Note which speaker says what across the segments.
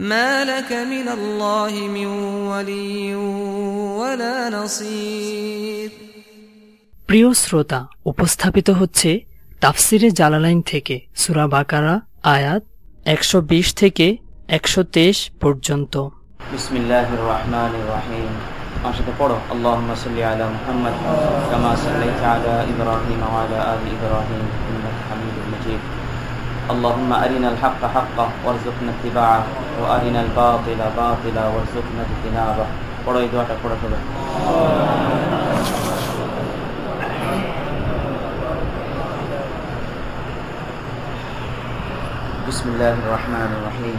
Speaker 1: ما لك من الله من ولي ولا نصير
Speaker 2: প্রিয় শ্রোতা উপস্থাপিত হচ্ছে তাফসিরে জালালাইন থেকে সুরা বাকারা আয়াত একশো থেকে একশো পর্যন্ত
Speaker 3: بسم الله الرحمن الرحيم আমার সাথে পড়ো اللهم صل على محمد كما صليت على إبراهيم وعلى آل إبراهيم إنك حميد مجيد اللهم أرنا الحق حقا وارزقنا اتباعه وأرنا الباطل باطلا وارزقنا اجتنابه পড়ো এই দোয়াটা পড়ো সবাই بسم الله الرحمن الرحيم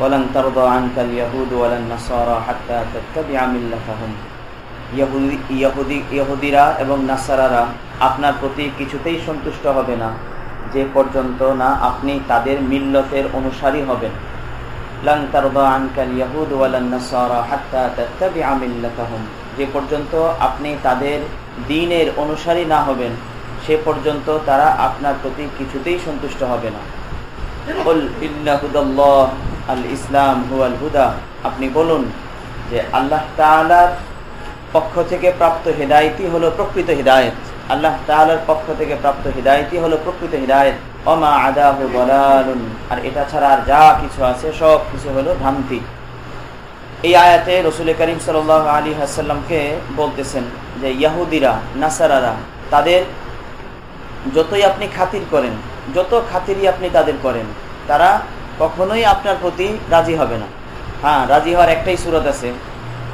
Speaker 3: ولن ترضى عنك اليهود ولا النصارى حتى تتبع ملتهم ইহুদি ইহুদি ইহুদিরা এবং নাসারারা আপনার প্রতি কিছুতেই সন্তুষ্ট হবে না যে পর্যন্ত না আপনি তাদের মিল্লতের অনুসারী হবেন। যে পর্যন্ত আপনি তাদের দিনের অনুসারী না হবেন, সে পর্যন্ত তারা আপনার প্রতি কিছুতেই সন্তুষ্ট হবে না। আল ইসলাম হুয়াল হুদা। আপনি বলুন যে আল্লাহ তাআলার পক্ষ থেকে প্রাপ্ত হেদায়তি হলো প্রকৃত হিদায়ত। আল্লাহ তাআলার পক্ষ থেকে প্রাপ্ত হিদায়তি হলো প্রকৃত হিদায়ত। অমা আদাহু বলালুন আর এটা ছাড়া আর যা কিছু আছে, সব কিছু হলো ভ্রান্তি। এই আয়াতে রসুল করিম সাল আলী হাসাল্লামকে বলতেছেন যে, ইয়াহুদিরা, নাসারারা, তাদের যতই আপনি খাতির করেন, যত খাতিরই আপনি তাদের করেন, তারা কখনোই আপনার প্রতি রাজি হবে না। হ্যাঁ রাজি হওয়ার একটাই সুরত আছে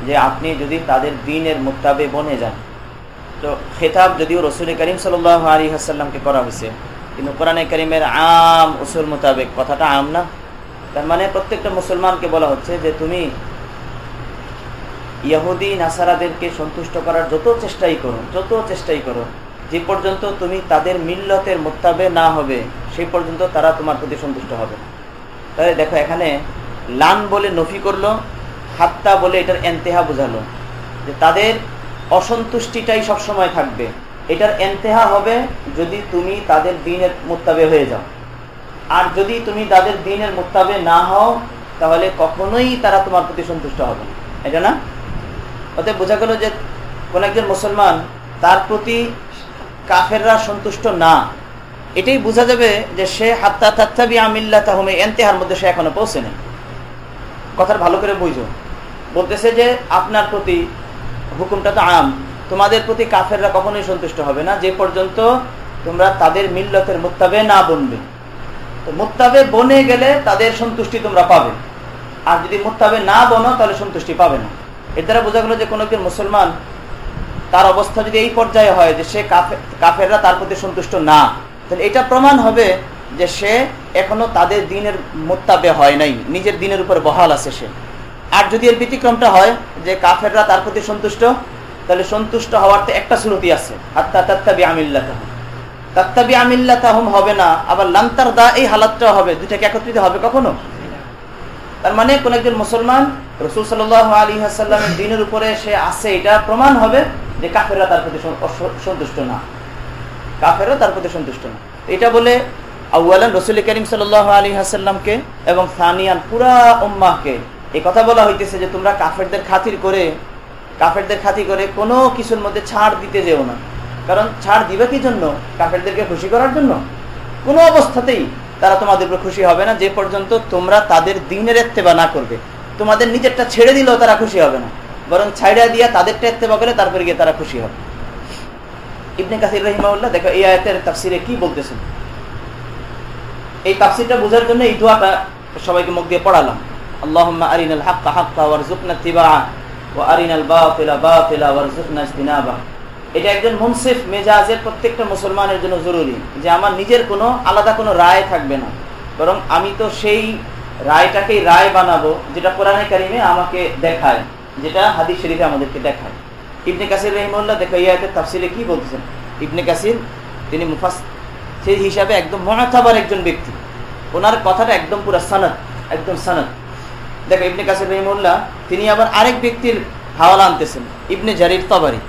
Speaker 3: যে, আপনি যদি তাদের দিনের মোতাবে বনে যান তো খেতাব যদিও রসুল করিম সাল আলী হাসাল্লামকে করা হয়েছে, কিন্তু কোরআনে করিমের আম উসুল মোতাবেক কথাটা আম না। তার মানে প্রত্যেকটা মুসলমানকে বলা হচ্ছে যে তুমি ইহুদি, নাসারাদেরকে সন্তুষ্ট করার যত চেষ্টাই করো, যত চেষ্টাই করো, যে পর্যন্ত তুমি তাদের মিল্লতের মোত্তাবে না হবে, সেই পর্যন্ত তারা তোমার প্রতি সন্তুষ্ট হবে তাহলে দেখো, এখানে লান বলে নফি করল, হাত্তা বলে এটার এন্তেহা বোঝালো, যে তাদের অসন্তুষ্টিটাই সবসময় থাকবে। এটার এন্তেহা হবে যদি তুমি তাদের দিনের মোত্তাবে হয়ে যাও। আর যদি তুমি তাদের দিনের মোত্তাবে না হও, তাহলে কখনোই তারা তোমার প্রতি সন্তুষ্ট হবে এটা না? ওতে বোঝা গেল যে কোন একজন মুসলমান তার প্রতি কাফেররা সন্তুষ্ট না। এটাই বোঝা যাবে যে সে হাত্তা তাত্তাবি আমিল্লা তাহমে এন্তেহার মধ্যে সে এখনও পৌঁছে নেই কথার ভালো করে বুঝো। বলতেছে যে আপনার প্রতি হুকুমটা তো আম তোমাদের প্রতি কাফেররা কখনোই সন্তুষ্ট হবে না। যে পর্যন্ত তোমরা তাদের মিল্লতের মুত্তাবে না বনবে। তো মুত্তাবে বনে গেলে তাদের সন্তুষ্টি তোমরা পাবে। আর যদি মুত্তাবে না বনো, তাহলে সন্তুষ্টি পাবে না। এর দ্বারা বোঝা গেল যে কোনো একজন মুসলমান, তার অবস্থা যদি এই পর্যায়ে হয় যে সে কাফেররা তার প্রতি সন্তুষ্ট না, তাহলে এটা প্রমাণ হবে যে সে এখনও তাদের দিনের মোত্তাবে হয় নাই। নিজের দিনের উপর বহাল আছে সে। আর যদি এর ব্যতিক্রমটা হয় যে কাফেররা তার প্রতি সন্তুষ্ট, তাহলে সন্তুষ্ট হওয়ার তো একটা শ্রুতি আছে আত্মা তাত্তাবি আমিল্লাহ তাত্তাবি আমিল্লাহ তাহম হবে না, আবার লান্তার দা এই হালাতটা হবে দুটাকে একত্রিত হবে কখনো? তার মানে কোন একজন মুসলমান রসুল সাল আলী হাসাল্লামের দিনের উপরে সে আছে, এটা প্রমাণ হবে যে কাফেররা তার প্রতি সন্তুষ্ট না। কাফেররা তার প্রতি সন্তুষ্ট না। এটা বলে আউ্লান রসুল করিম সাল আলী হাসাল্লামকে এবং সানিয়ান পুরা উম্মাহকে এই কথা বলা হইতেছে যে তোমরা কাফেরদের খাতির করে, কাফেরদের খাতির করে কোনো কিছুর মধ্যে ছাড় দিতে যেও না। কারণ ছাড় দিবে কি জন্য? কাফেরদেরকে খুশি করার জন্য। কোনো অবস্থাতেই তারা তোমাদের উপর খুশি হবে না, যে পর্যন্ত তোমরা তাদের দিনের এত্তেবা না করবে। তোমাদের নিজেরটা ছেড়ে দিলেও তারা খুশি হবে না। বরং ছাইড়া দিয়া তাদেরটা এত্তেবা করে তারপরে গিয়ে তারা খুশি হবে। ইবনে কাসির রহিমাউল্লাহ দেখো এই আয়তের তাফসিরে কি বলতেছেন? এই তাফসিরটা বোঝার জন্য এই দোয়াটা সবাইকে মুখ দিয়ে পড়ালাম। আরিনাল হাক্কা হাক্কা ওয়ারযুকনা ইত্তিবাআ ওয়া আরিনাল বাতিলা বাতিলা ওয়ারযুকনা ইজতিনাবা। এটা একজন মুনসিফ মেজাজের প্রত্যেকটা মুসলমানের জন্য জরুরি যে আমার নিজের কোনো আলাদা কোনো রায় থাকবে না। বরং আমি তো সেই রায়টাকেই রায় বানাবো যেটা কোরআনে কারিমে আমাকে দেখায়, যেটা হাদিস শরীফে আমাদেরকে দেখায়। ইবনে কাসির রহিমুল্লাহ দেখো ইয়াতে তাফসিলে কি বলতেছেন ইবনে কাসির তিনি মুফাস সেই হিসাবে একদম মহাতাবার একজন ব্যক্তি। ওনার কথাটা একদম পুরা সানাদ, একদম সানাদ। দেখো, ইবনে কাসির রহিমুল্লাহ তিনি আবার আরেক ব্যক্তির হাওয়ালা আনতেছেন, ইবনে জারির তবারি।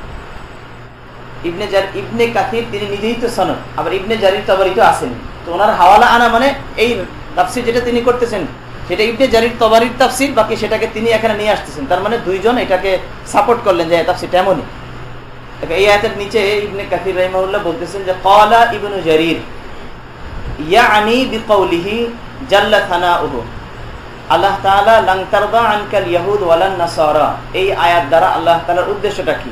Speaker 3: ইবনে জার, ইবনে কাতির তিনি নিজেই তো সনদ, আবার ইবনে জারির তবারি তো আসেন তো ওনার হাওয়ালা আনা মানে এই তাফসির যেটা তিনি করতেছেন, সেটা ইবনে জারির তবারির তাফসির, বাকি সেটাকে তিনি এখানে নিয়ে আসতেছেন। তার মানে দুইজন এটাকে সাপোর্ট করলেন যে তাফসিরটা এমনই এই আয়াতের নিচে ইবনে কাতির রহিমাউল্লাহ বলতেছেন যে কলা ইবনু জারির ইয়ানি বিকৌলিহি জাল্লা থানাউহু আল্লাহ তাআলা লাং তারদা আনকাল ইয়াহুদ ওয়ালান নাসারা। এই আয়াত দ্বারা আল্লাহ তাআলার উদ্দেশ্যটা কি?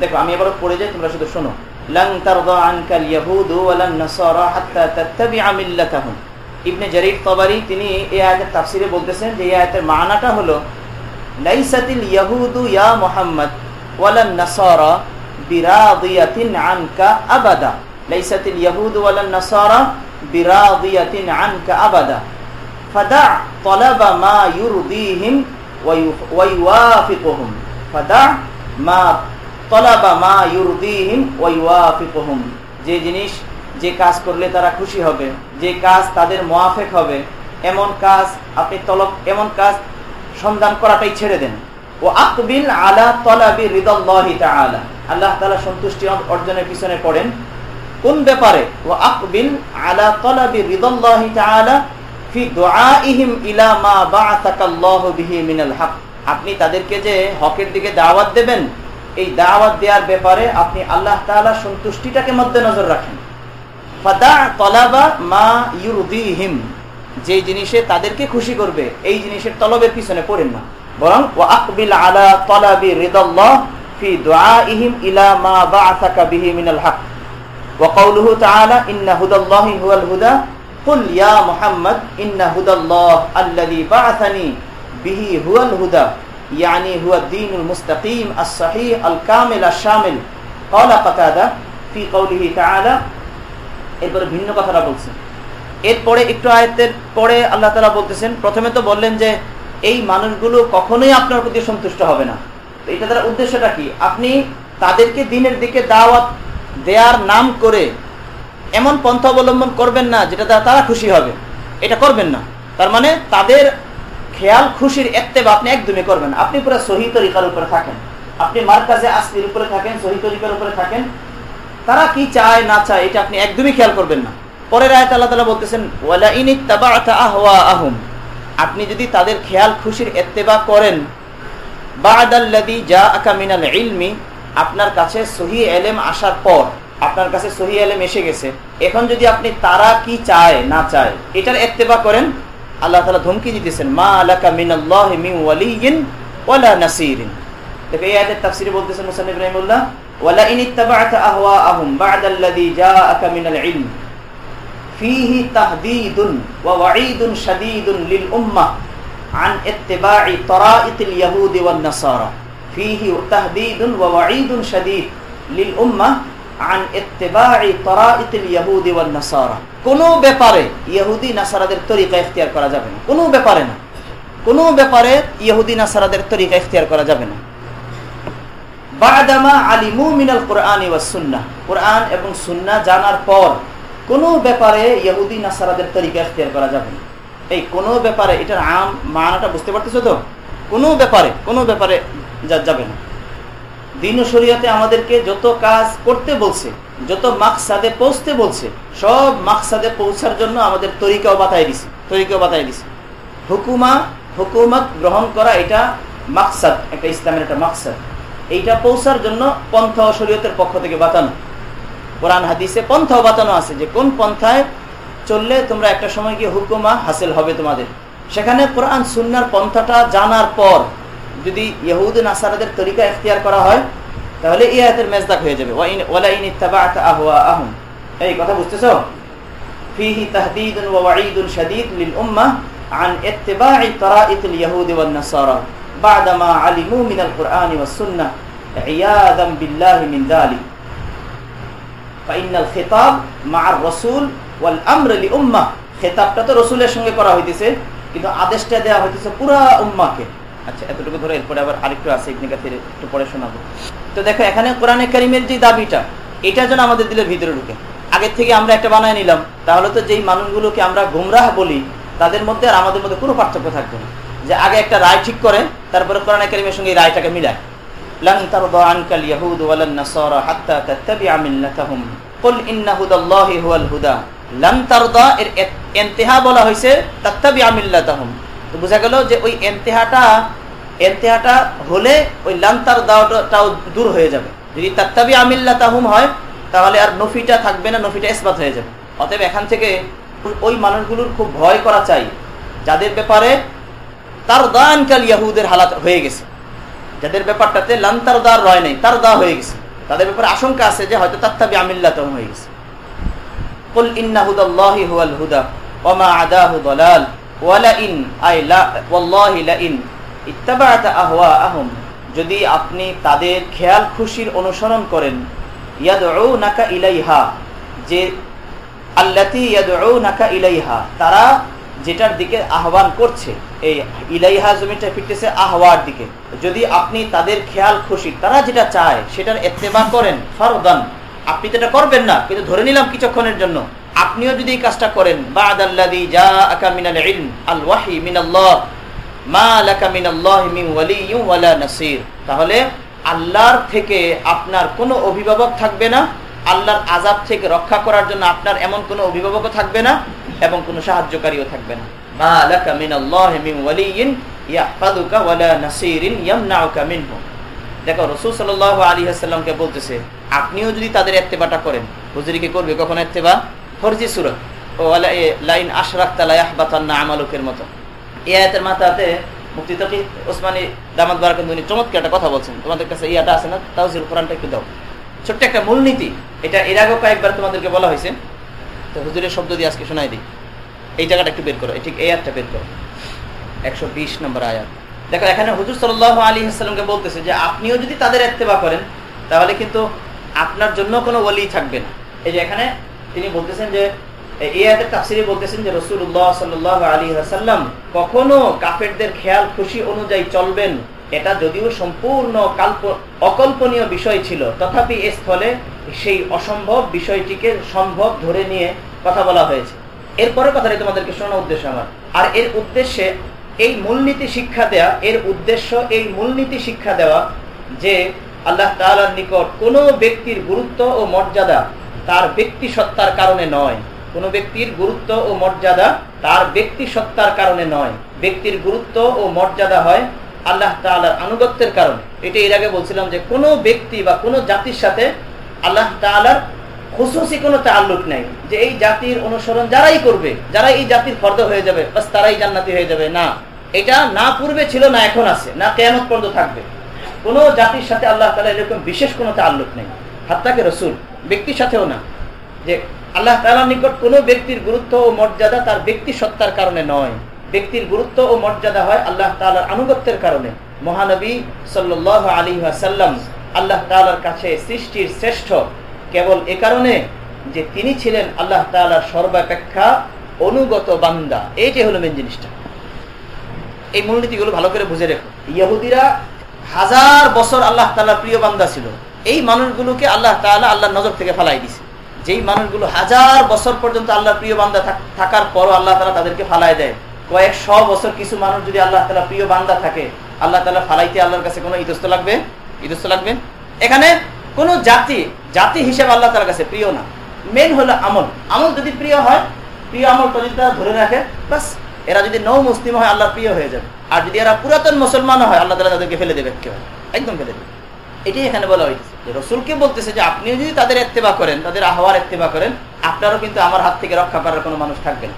Speaker 3: দেখো, আমি এবারে পড়ে যাই, তোমরা শুধু শোনো। লাং তারদা আনকাল ইয়াহুদ ওয়ালান নাসারা হাত্তা তাত্তাবিআ মিল্লাতাহুম। ইবনে জারির তবারি, তিনি এই আয়াতের তাফসিরে বলতেছেন যে এই আয়াতের মানাটা হলো, লাইসাতিল ইয়াহুদু ইয়া মুহাম্মদ ওয়ালান নাসারা বিরাদিয়াতিন আনকা আবাদা। লাইসাতিল ইয়াহুদ ওয়ালান নাসারা বিরাদিয়াতিন আনকা আবাদা। فدع طلب ما يرضيهم ويوافقهم فدع ما طلب ما يرضيهم ويوافقهم যে জিনিস যে কাজ করলে তারা খুশি হবে যে কাজ তাদের মোয়াফেক হবে এমন কাজ আপনি তলব এমন কাজ সন্ধান করাটাই ছেড়ে দেন ও আকবিল আলা তলাবি রিদাল্লাহি তাআলা আল্লাহ তাআলা সন্তুষ্টি অর্জনের পিছনে পড়েন কোন ব্যাপারে ও আকবিল আলা তলাবি রিদাল্লাহি তাআলা আপনি তাদেরকে যে হকের দিকে দাওয়াত দেবেন, এই দাওয়াত দেওয়ার ব্যাপারে আপনি আল্লাহ তাআলা সন্তুষ্টিটাকে মধ্যে নজর রাখেন যে জিনিসে তাদেরকে খুশি করবে, এই জিনিসের তলবের পিছনে পড়েন না। বরং আকবিল আলা ফি ইলা মা বিহি মিনাল হুদা। قل يا محمد إن هدى الله الذي بعثني به هو الهدى يعني هو الدين المستقيم الصحيح الكامل الشامل قال قتادة في قوله تعالى এরপরে ভিন্ন কথাটা বলছেন এরপরে একটু আয়াতের পরে আল্লাহ তালা বলতেছেন প্রথমে তো বললেন যে এই মানুষগুলো কখনোই আপনার প্রতি সন্তুষ্ট হবে না তো এটা তার উদ্দেশ্যটা কি আপনি তাদেরকে দিনের দিকে দাওয়াত দেয়ার নাম করে এমন পন্থা অবলম্বন করবেন না যেটা তারা খুশি হবে। এটা করবেন না। তার মানে তাদের খেয়াল খুশির একতেবা আপনি একদমই করবেন আপনি পুরো সহি তরিকার উপরে থাকেন। আপনি মার কাজে আসলির উপরে থাকেন, সহি তরিকার উপরে থাকেন। তারা কি চায়, না চায়, এটা আপনি একদমই খেয়াল করবেন না। পরের আয়ত আল্লাহ তালা বলতেছেন ওয়ালা ইনি আহওয়া আহম আপনি যদি তাদের খেয়াল খুশির এত্তেবা করেন বা বাদাল্লাদি যা আকামিনাল ইলমি, আপনার কাছে সহি এলেম আসার পর আপনার কাছে সহি আলেম এসে গেছে এখন যদি আপনি তারা কি চায় না চায় এটার এত্তেবা করেন আল্লাহ তালা ধমকি দিতেছেন মা আলাকা মিনাল্লাহ মিন ওয়ালিয়িন ওয়ালা নাসিরিন দেখো এই আয়াতের তাফসিরে বলতেছেন মুসান্নিফ রাহিমাহুল্লাহ ওয়ালা ইন ইত্তাবা'তা আহওয়াআহুম বা'দাল্লাযী জাআকা মিনাল ইলম ফীহি তাহদীদুন ওয়া ওয়াঈদুন শাদীদুন লিল উম্মাহ عن اتباع طرائق اليهود والنصارى فيه تهديد ووعيد شديد للأمة কোন ব্যাপারে ইহুদি নাসারাদের তরিকা ইখতিয়ার করা যাবে না। কোনো ব্যাপারে না। কোনো ব্যাপারে ইহুদি নাসারাদের তরিকা ইখতিয়ার করা যাবে না। বাদামা মিনাল কোরআন কোরআন এবং জানার পর কোন ব্যাপারে ইহুদি নাসারাদের করা যাবে না। এই কোন ব্যাপারে এটার আম মানাটা বুঝতে পারতেছো তো? কোনো ব্যাপারে কোনো ব্যাপারে যাবে না। দিন শরিয়াতে আমাদেরকে যত কাজ করতে বলছে, যত মাকসাদে পৌঁছতে বলছে, সব মাকসাদে পৌঁছার জন্য আমাদের তরিকাও বাতাই দিছে, তরিকাও বাতাই দিছে। হুকুমা, হুকুমত গ্রহণ করা এটা মাকসাদ, একটা ইসলামের একটা মাকসাদ। এইটা পৌঁছার জন্য পন্থা ও শরীয়তের পক্ষ থেকে বাতানো। কোরআন, হাদিসে পন্থাও বাতানো আছে যে কোন পন্থায় চললে তোমরা একটা সময় গিয়ে হুকুমা হাসিল হবে তোমাদের। সেখানে কোরআন, সুন্নার পন্থাটা জানার পর যদি ইহুদ নাসারাদের তরিকা এখতিয়ার করা হয়, তাহলে এই আয়াতের মেজদাক হয়ে যাবে। এই কথা বুঝতেছ? খেতাব মার রসুল উম্মা খেতাবটা তো রসুলের সঙ্গে করা হইতেছে, কিন্তু আদেশটা দেওয়া হইতেছে পুরা উম্মাকে আচ্ছা এতটুকু ধরে এরপরে আবার আরেকটু আছে ইবনে কাসির একটু পরে শোনাবো তো দেখো এখানে কোরআনে কারিমের যে দাবিটা এটা যেন আমাদের দিলের ভিতরে ঢুকে আগের থেকে আমরা একটা বানায় নিলাম তাহলে তো যেই মানুষগুলোকে আমরা গুমরাহ বলি তাদের মধ্যে আর আমাদের মধ্যে কোনো পার্থক্য থাকবে না যে আগে একটা রায় ঠিক করে তারপরে কোরআনে কারিমের সঙ্গে এই রায়টাকে মিলায় لن ترضى عنك اليهود ولا النصارى حتى تتبع ملتهم قل ان هدى الله هو الهدى لن ترضى এর ইন্তেহা বলা হয়েছে তাত্তাবি মিল্লাতাহুম তো বোঝা গেল যে ওই ইন্তেহাটা ইন্তেহাটা হলে ওই লান্তার দাওটাও দূর হয়ে যাবে যদি তাত্তাবি আমিল্লাতাহুম হয় তাহলে আর নফিটা থাকবে না নফিটা ইসবাত হয়ে যাবে অতএব এখান থেকে ওই মানুষগুলোর খুব ভয় করা চাই যাদের ব্যাপারে তার দানকাল ইয়াহুদের হালাত হয়ে গেছে যাদের ব্যাপারটাতে লান্তার দার রয় নেই তার দা হয়ে গেছে তাদের ব্যাপারে আশঙ্কা আছে যে হয়তো তাত্তাবি আমিল্লা তখন হয়ে গেছে قل إن هدى الله هو الهدى وما عداه ضلال আই যদি আপনি তাদের খেয়াল খুশির অনুসরণ করেন নাকা ইলাইহা, যে আল্লাতি নাকা ইলাইহা, তারা যেটার দিকে আহ্বান করছে, এই ইলাইহা জমিটা ফিরতেছে আহওয়ার দিকে। যদি আপনি তাদের খেয়াল খুশি তারা যেটা চায়, সেটার এত্তেবা করেন সর্বদান আপনি তো এটা করবেন না, কিন্তু ধরে নিলাম কিছুক্ষণের জন্য। আপনিও যদি এই কাজটা করেন তাহলে আল্লাহর থেকে আপনার কোনো অভিভাবক থাকবে না, আল্লাহর আজাব থেকে রক্ষা করার জন্য আপনার এমন কোনো অভিভাবকও থাকবে না এবং কোনো সাহায্যকারীও থাকবে না। আপনিও যদি তাদের এত্তেবাটা করেন হুজুরিকে করবে কখন এত্তেবা? ফরজি সুরত ও লাইন আশরাক তালাইবাতান্না আমালুকের মতো। এই আয়াতের মাথাতে মুক্তি তকি ওসমানী দামাদ বারাকান্দুনি চমৎকার একটা কথা বলছেন। তোমাদের কাছে ইয়াটা আছে না? তাওজিল কোরআনটা একটু দাও। ছোট্ট একটা মূলনীতি। এটা এর আগেও কয়েকবার তোমাদেরকে বলা হয়েছে। তো হুজুরের শব্দ দিয়ে আজকে শোনাই দিই। এই জায়গাটা একটু বের করো। ঠিক এই আয়াতটা বের করো। একশো বিশ নম্বর আয়াত। দেখো, এখানে হুজুর সাল আলী হাসলামকে বলতেছে যে, আপনিও যদি তাদের এত্তেবা করেন, তাহলে কিন্তু আপনার জন্য কোনো ওলি থাকবে না। এই যে এখানে তিনি বলতেছেন যে, এই আয়াতের তাফসিরে বলতেছেন যে রসুল্লাহ সাল্লাহ আলী হাসাল্লাম কখনো কাফেরদের খেয়াল, খুশি অনুযায়ী চলবেন। এটা যদিও সম্পূর্ণ কাল্প, অকল্পনীয় বিষয় ছিল। তথাপি এ স্থলে সেই অসম্ভব বিষয়টিকে সম্ভব ধরে নিয়ে কথা বলা হয়েছে। এরপরে কথাটি তোমাদেরকে শোনার উদ্দেশ্য আমার। আর এর উদ্দেশ্যে এই মূলনীতি শিক্ষা দেয়া, এর উদ্দেশ্য এই মূলনীতি শিক্ষা দেওয়া যে আল্লাহ তালার নিকট কোনো ব্যক্তির গুরুত্ব ও মর্যাদা তার ব্যক্তি সত্তার কারণে নয়। কোন ব্যক্তির গুরুত্ব ও মর্যাদা তার ব্যক্তি সত্তার কারণে নয়। ব্যক্তির গুরুত্ব ও মর্যাদা হয় আল্লাহ তালার আনুগত্যের কারণে। এটা এর আগে বলছিলাম যে কোনো ব্যক্তি বা কোনো জাতির সাথে আল্লাহ তালার খুশুসি কোনো তাল্লুক নেই। যে এই জাতির অনুসরণ যারাই করবে যারা এই জাতির ফর্দ হয়ে যাবে, বাস তারাই জান্নাতি হয়ে যাবে। না, এটা না পূর্বে ছিল, না এখন আছে, না কেয়ামত পর্যন্ত থাকবে। কোনো জাতির সাথে আল্লাহ তালা এরকম বিশেষ কোনো তাল্লুক নেই। হাত্তাকে রসুল ব্যক্তির সাথেও না। যে আল্লাহ তালার নিকট কোনো ব্যক্তির গুরুত্ব ও মর্যাদা তার ব্যক্তি সত্তার কারণে নয়। ব্যক্তির গুরুত্ব ও মর্যাদা হয় আল্লাহ তালার আনুগত্যের কারণে। মহানবী সাল্লাহ আলী সাল্লাম আল্লাহ তালার কাছে সৃষ্টির শ্রেষ্ঠ কেবল এ কারণে যে তিনি ছিলেন আল্লাহ তালার সর্বাপেক্ষা অনুগত বান্দা। এইটাই হলো মেন জিনিসটা। এই মূলনীতিগুলো ভালো করে বুঝে রেখো। ইয়াহুদিরা হাজার বছর আল্লাহ তালার প্রিয় বান্দা ছিল। এই মানুষগুলোকে আল্লাহ তালা আল্লাহর নজর থেকে ফালাই দিছে। যেই মানুষগুলো হাজার বছর পর্যন্ত আল্লাহর প্রিয় বান্দা থাকার পরও আল্লাহ তালা তাদেরকে ফালাই দেয়। কয়েক শ বছর কিছু মানুষ যদি আল্লাহ তালা প্রিয় বান্দা থাকে, আল্লাহ তালা ফালাইতে আল্লাহর কাছে কোনো ইদস্ত লাগবে? ইদস্ত লাগবে? এখানে কোন জাতি জাতি হিসেবে আল্লাহ তালার কাছে প্রিয় না। মেন হলো আমল। আমল যদি প্রিয় হয়, প্রিয় আমলটা যদি তারা ধরে রাখে বাস এরা যদি নৌ মুসলিম হয়, আল্লাহ প্রিয় হয়ে যাবে। আর যদি এরা পুরাতন মুসলমান হয়, আল্লাহ তালা তাদেরকে ফেলে দেবে কেউ একদম ফেলে দেবে। এটাই এখানে বলা হয়েছে রসুলকে বলতেছে যে আপনিও যদি তাদের এত্তেবা করেন, তাদের আহ্বার এত্তেবা করেন, আপনারও কিন্তু আমার হাত থেকে রক্ষা করার কোনো মানুষ থাকবে না।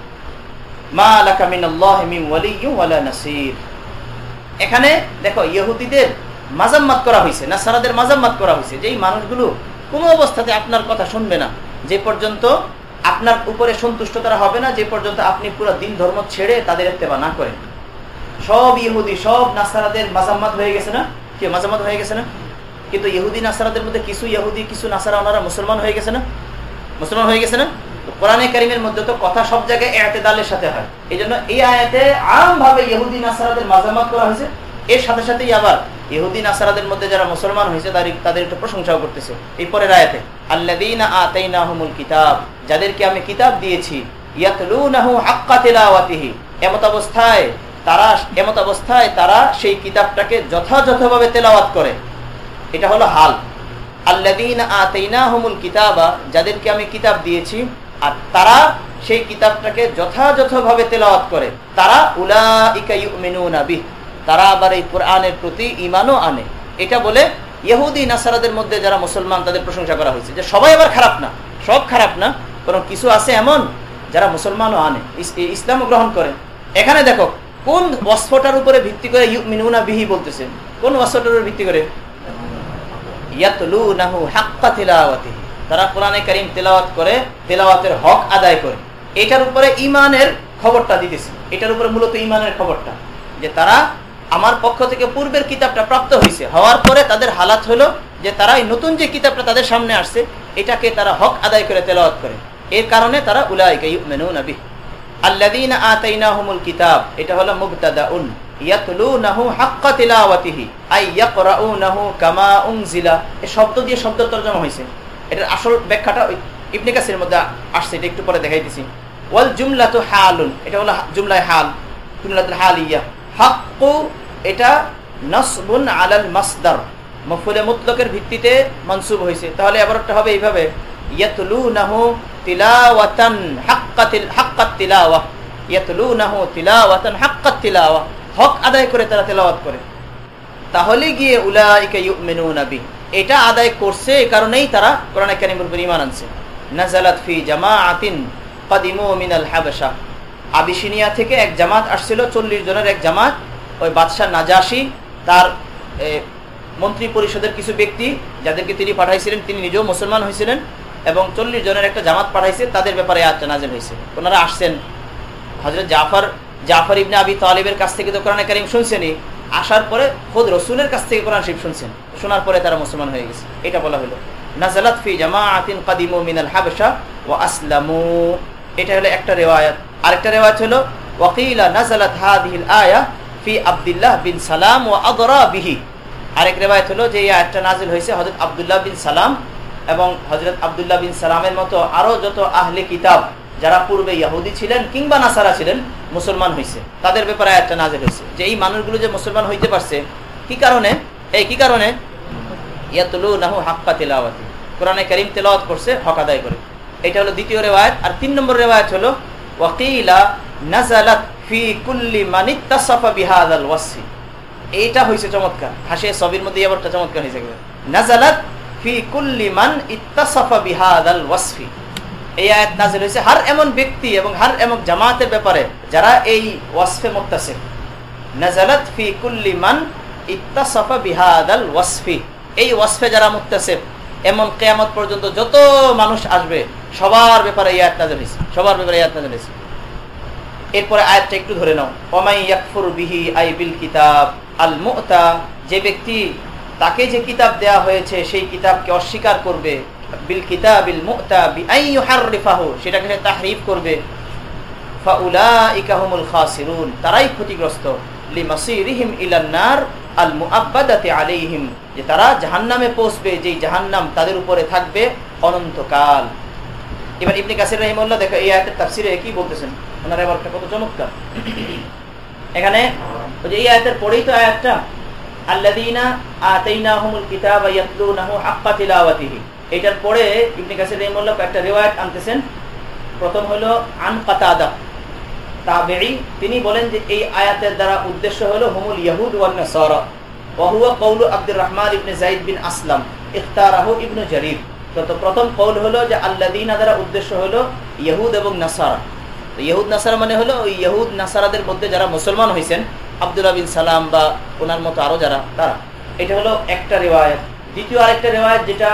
Speaker 3: এখানে দেখো, ইহুদিদের মাজাম্মাত করা হয়েছে মাজাম্মাত করা হয়েছে মানুষগুলো কোনো অবস্থাতে আপনার কথা শুনবে না, যে পর্যন্ত আপনার উপরে সন্তুষ্ট তারা হবে না, যে পর্যন্ত আপনি পুরো দিন ধর্ম ছেড়ে তাদের এত্তেবা না করেন। সব ইহুদি, সব নাসারাদের মাজাম্মাত হয়ে গেছে না? কি মাজাম্মাত হয়ে গেছে না? কিন্তু ইহুদি নাসারাদের মধ্যে কিছু ইহুদি, কিছু নাসারা ওনারা মুসলমান হয়ে গেছে না? মুসলমান হয়ে গেছে না? কোরআনে কারিমের মধ্যে তো কথা সব জায়গায় এতেদালের সাথে হয়। এই জন্য এই আয়াতে আম ভাবে ইহুদি নাসারাদের মাজামাত করা হয়েছে। এর সাথে সাথেই আবার ইহুদি নাসারাদের মধ্যে যারা মুসলমান হয়েছে তাদের একটু প্রশংসাও করতেছে এই পরের আয়াতে। আল্লাদিনা আতাইনাহুমুল কিতাব, যাদেরকে আমি কিতাব দিয়েছি তারা এমত অবস্থায় তারা সেই কিতাবটাকে যথাযথভাবে তেলাওয়াত করে। এটা হলো হাল। আল্লাদিনা আতাইনাহুমুল কিতাবা, যাদেরকে আমি কিতাব দিয়েছি, আর তারা সেই কিতাবটাকে যথাযথভাবে তেলাওয়াত করে। তারা উলা তারা আবার এই কোরআনের প্রতি ইমানও আনে। এটা বলে ইহুদি, নাসারাদের মধ্যে যারা মুসলমান, তাদের প্রশংসা করা হয়েছে যে সবাই আবার খারাপ না, সব খারাপ না, বরং কিছু আছে এমন যারা মুসলমানও আনে ইসলামও গ্রহণ করে। এখানে দেখো, কোন বস্ফটার উপরে ভিত্তি করে মিনুনা বিহি বলতেছে? কোন বস্ফটার উপরে ভিত্তি করে? তারা কোরআনে তেলাওয়াত করে, তেলাওয়াতের হক আদায় করে। এটার উপরে ইমানের খবরটা দিতেছে। এটার উপরে মূলত ইমানের খবরটা। যে তারা আমার পক্ষ থেকে পূর্বের কিতাবটা প্রাপ্ত হয়েছে হওয়ার পরে তাদের হালাত হলো যে তারা এই নতুন যে কিতাবটা তাদের সামনে আসছে, এটাকে তারা হক আদায় করে, তেলাওয়াত করে। এর কারণে তারা উলাইকা ইউমিনুনা আল্লাযীনা আতাইনাহুমুল কিতাব, এটা হলো মুবতাদাউন। ইয়াতলুনাহু শব্দ দিয়ে শব্দ তরজমা হয়েছে এটার আসল ব্যাখ্যাটা ইবনে কাসির মধ্যে আসছে, এটা একটু পরে দেখাইতেছি। ওয়াল জুমলাতু হালুন, এটা হলো জুমলায় হাল, জুমলাতুল হালিয়া। হাক্কু, এটা নসবুন আলাল মাসদার। মফুলে মুতলকের ভিত্তিতে মনসুব হয়েছে তাহলে এবারটা হবে এইভাবে, ইয়াতলুনাহু তিলাওয়াতান হাক্কাতিল হাক্কাত তিলাওয়া। ইয়াতলুনাহু তিলাওয়াতান হাক্কাত তিলাওয়া। হক আদায় করে তারা তেলাওয়াত করে। তাহলে গিয়ে উলাইকা এটা আদায় করছে এই কারণেই তারা কোরআন কারীমের উপর ঈমান আনছে। নাজালাত ফি জামাআতিন কাদিমু মিনাল হাবশা। আবিসিনিয়া থেকে এক জামাত আসছিল, চল্লিশ জনের এক জামাত। ওই বাদশাহ নাজাসি, তার মন্ত্রী পরিষদের কিছু ব্যক্তি যাদেরকে তিনি পাঠাইছিলেন, তিনি নিজেও মুসলমান হয়েছিলেন এবং চল্লিশ জনের একটা জামাত পাঠাইছে, তাদের ব্যাপারে আয়াতটা নাজেল হয়েছে ওনারা আসছেন। হজরত জাফর জাফর ইবনে আবি তালিবের কাছ থেকে তো কোরআন কারিম শুনছেনই। আসার পরে খোদ রসুলের কাছ থেকে কোরআন শিব শুনছেন। শোনার পরে তারা মুসলমান হয়ে গেছে। এটা বলা হলো। নাজালাত ফি জামাআতিন কাদিমু মিনাল হাবশা ওয়া আসলামু। এটা হলো একটা রেওয়ায়াত। আরেকটা রেওয়ায়াত হলো, ওয়াকিলা নাজালাত হাদিহিল আয়া ফি আব্দুল্লাহ বিন সালাম ওয়া আদরা বিহি। আরেক রেওয়ায়ত হলো যে এই আয়াতটা নাজিল হয়েছে হযরত আব্দুল্লাহ বিন সালাম এবং হযরত আব্দুল্লাহ বিন সালামের মতো আরও যত আহলে কিতাব, যারা পূর্বে ইয়াহুদি ছিলেন কিংবা নাসারা ছিলেন মুসলমান হয়েছে তাদের ব্যাপারে আয়াতটা নাজিল হয়েছে যে এই মানুষগুলো যে মুসলমান হইতে পারছে, কি কারণে? এই কি কারণে? ইয়াতুলু নাহু হাক্কা তিলাওয়াতি। কোরআনে করিম তেলাওয়াত করছে, হক আদায় করে। এটা হলো দ্বিতীয় রেওয়ায়ত। আর তিন নম্বর রেওয়ায়ত হলো, ওয়াকিলা নাজালাত ফি কুল্লি মানিত্তাসাফা বিহাদাল ওয়াসফি। এইটা হইছে চমৎকার। হাসে সবির মধ্যে আবারটা চমৎকার হয়েছে নাজালাত ফি কুল্লি মান ইত্তাসাফা বিহাদাল ওয়াসফি। এই আয়াত নাজিল হয়েছে। হার এমন ব্যক্তি এবং হার এমন জামাতের ব্যাপারে যারা এই ওয়াসফে মুক্তাসিফ নাজালাত ফি কুল্লি মান ইত্তাসাফা বিহাদাল ওয়াসফি। এই ওয়াসফে যারা মুক্তাসিফ এমন কেয়ামত পর্যন্ত যত মানুষ আসবে, সবার ব্যাপারে এই আয়াত নাজিল হয়েছে। সবার ব্যাপারে এই আয়াত নাজিল হয়েছে। এরপরে আয়াতটা একটু ধরে নাও। ওমাই ইয়াকফুর বিহি আই বিল কিতাব। আল মুতা, যে ব্যক্তি তাকে যে কিতাব দেয়া হয়েছে, সেই কিতাবকে অস্বীকার করবে বিল করবে। তারাই ক্ষতিগ্রস্ত। যে তারা জাহান্নামে জাহান্নাম তাদের উপরে থাকবে অনন্তকাল। এবার ইবনে কাসির রহিমুল্লাহ দেখো, এই আয়াতের তাফসিরে কি বলতেছেন? ওনারা এবার কত চমৎকার। এখানে এই আয়াতের পরেই তো আয়াতটা আল্লাদিনা আতাইনাহুমুল কিতাবা ইয়াতলুনাহু হাক্কা তিলাওয়াতিহি। এটার পরে ইবনে কাসির রহিমুল্লাহ একটা রিওয়ায়াত আনতেছেন। প্রথম হলো, আন কাতাদা, তাবেঈ। তিনি বলেন যে, এই আয়াতের দ্বারা উদ্দেশ্য হলো, হুমুল ইয়াহুদ ওয়ান নাসারা। ওয়া হুয়া কওলু আব্দুর রহমান ইবনে যায়েদ বিন আসলাম, ইখতারাহু ইবনু জারির। তো প্রথম কৌল হলো যে আল্লাদিনা দ্বারা উদ্দেশ্য হলো ইহুদ এবং নাসারা। তো ইহুদ নাসারা মানে হলো, ওই ইহুদ নাসারাদের মধ্যে যারা মুসলমান হয়েছেন আবদুল্লাহ বিন সালাম বা ওনার মতো আরও যারা, তারা। এটা হলো একটা রেওয়ায়ত। দ্বিতীয় আরেকটা রেওয়ায়ত যেটা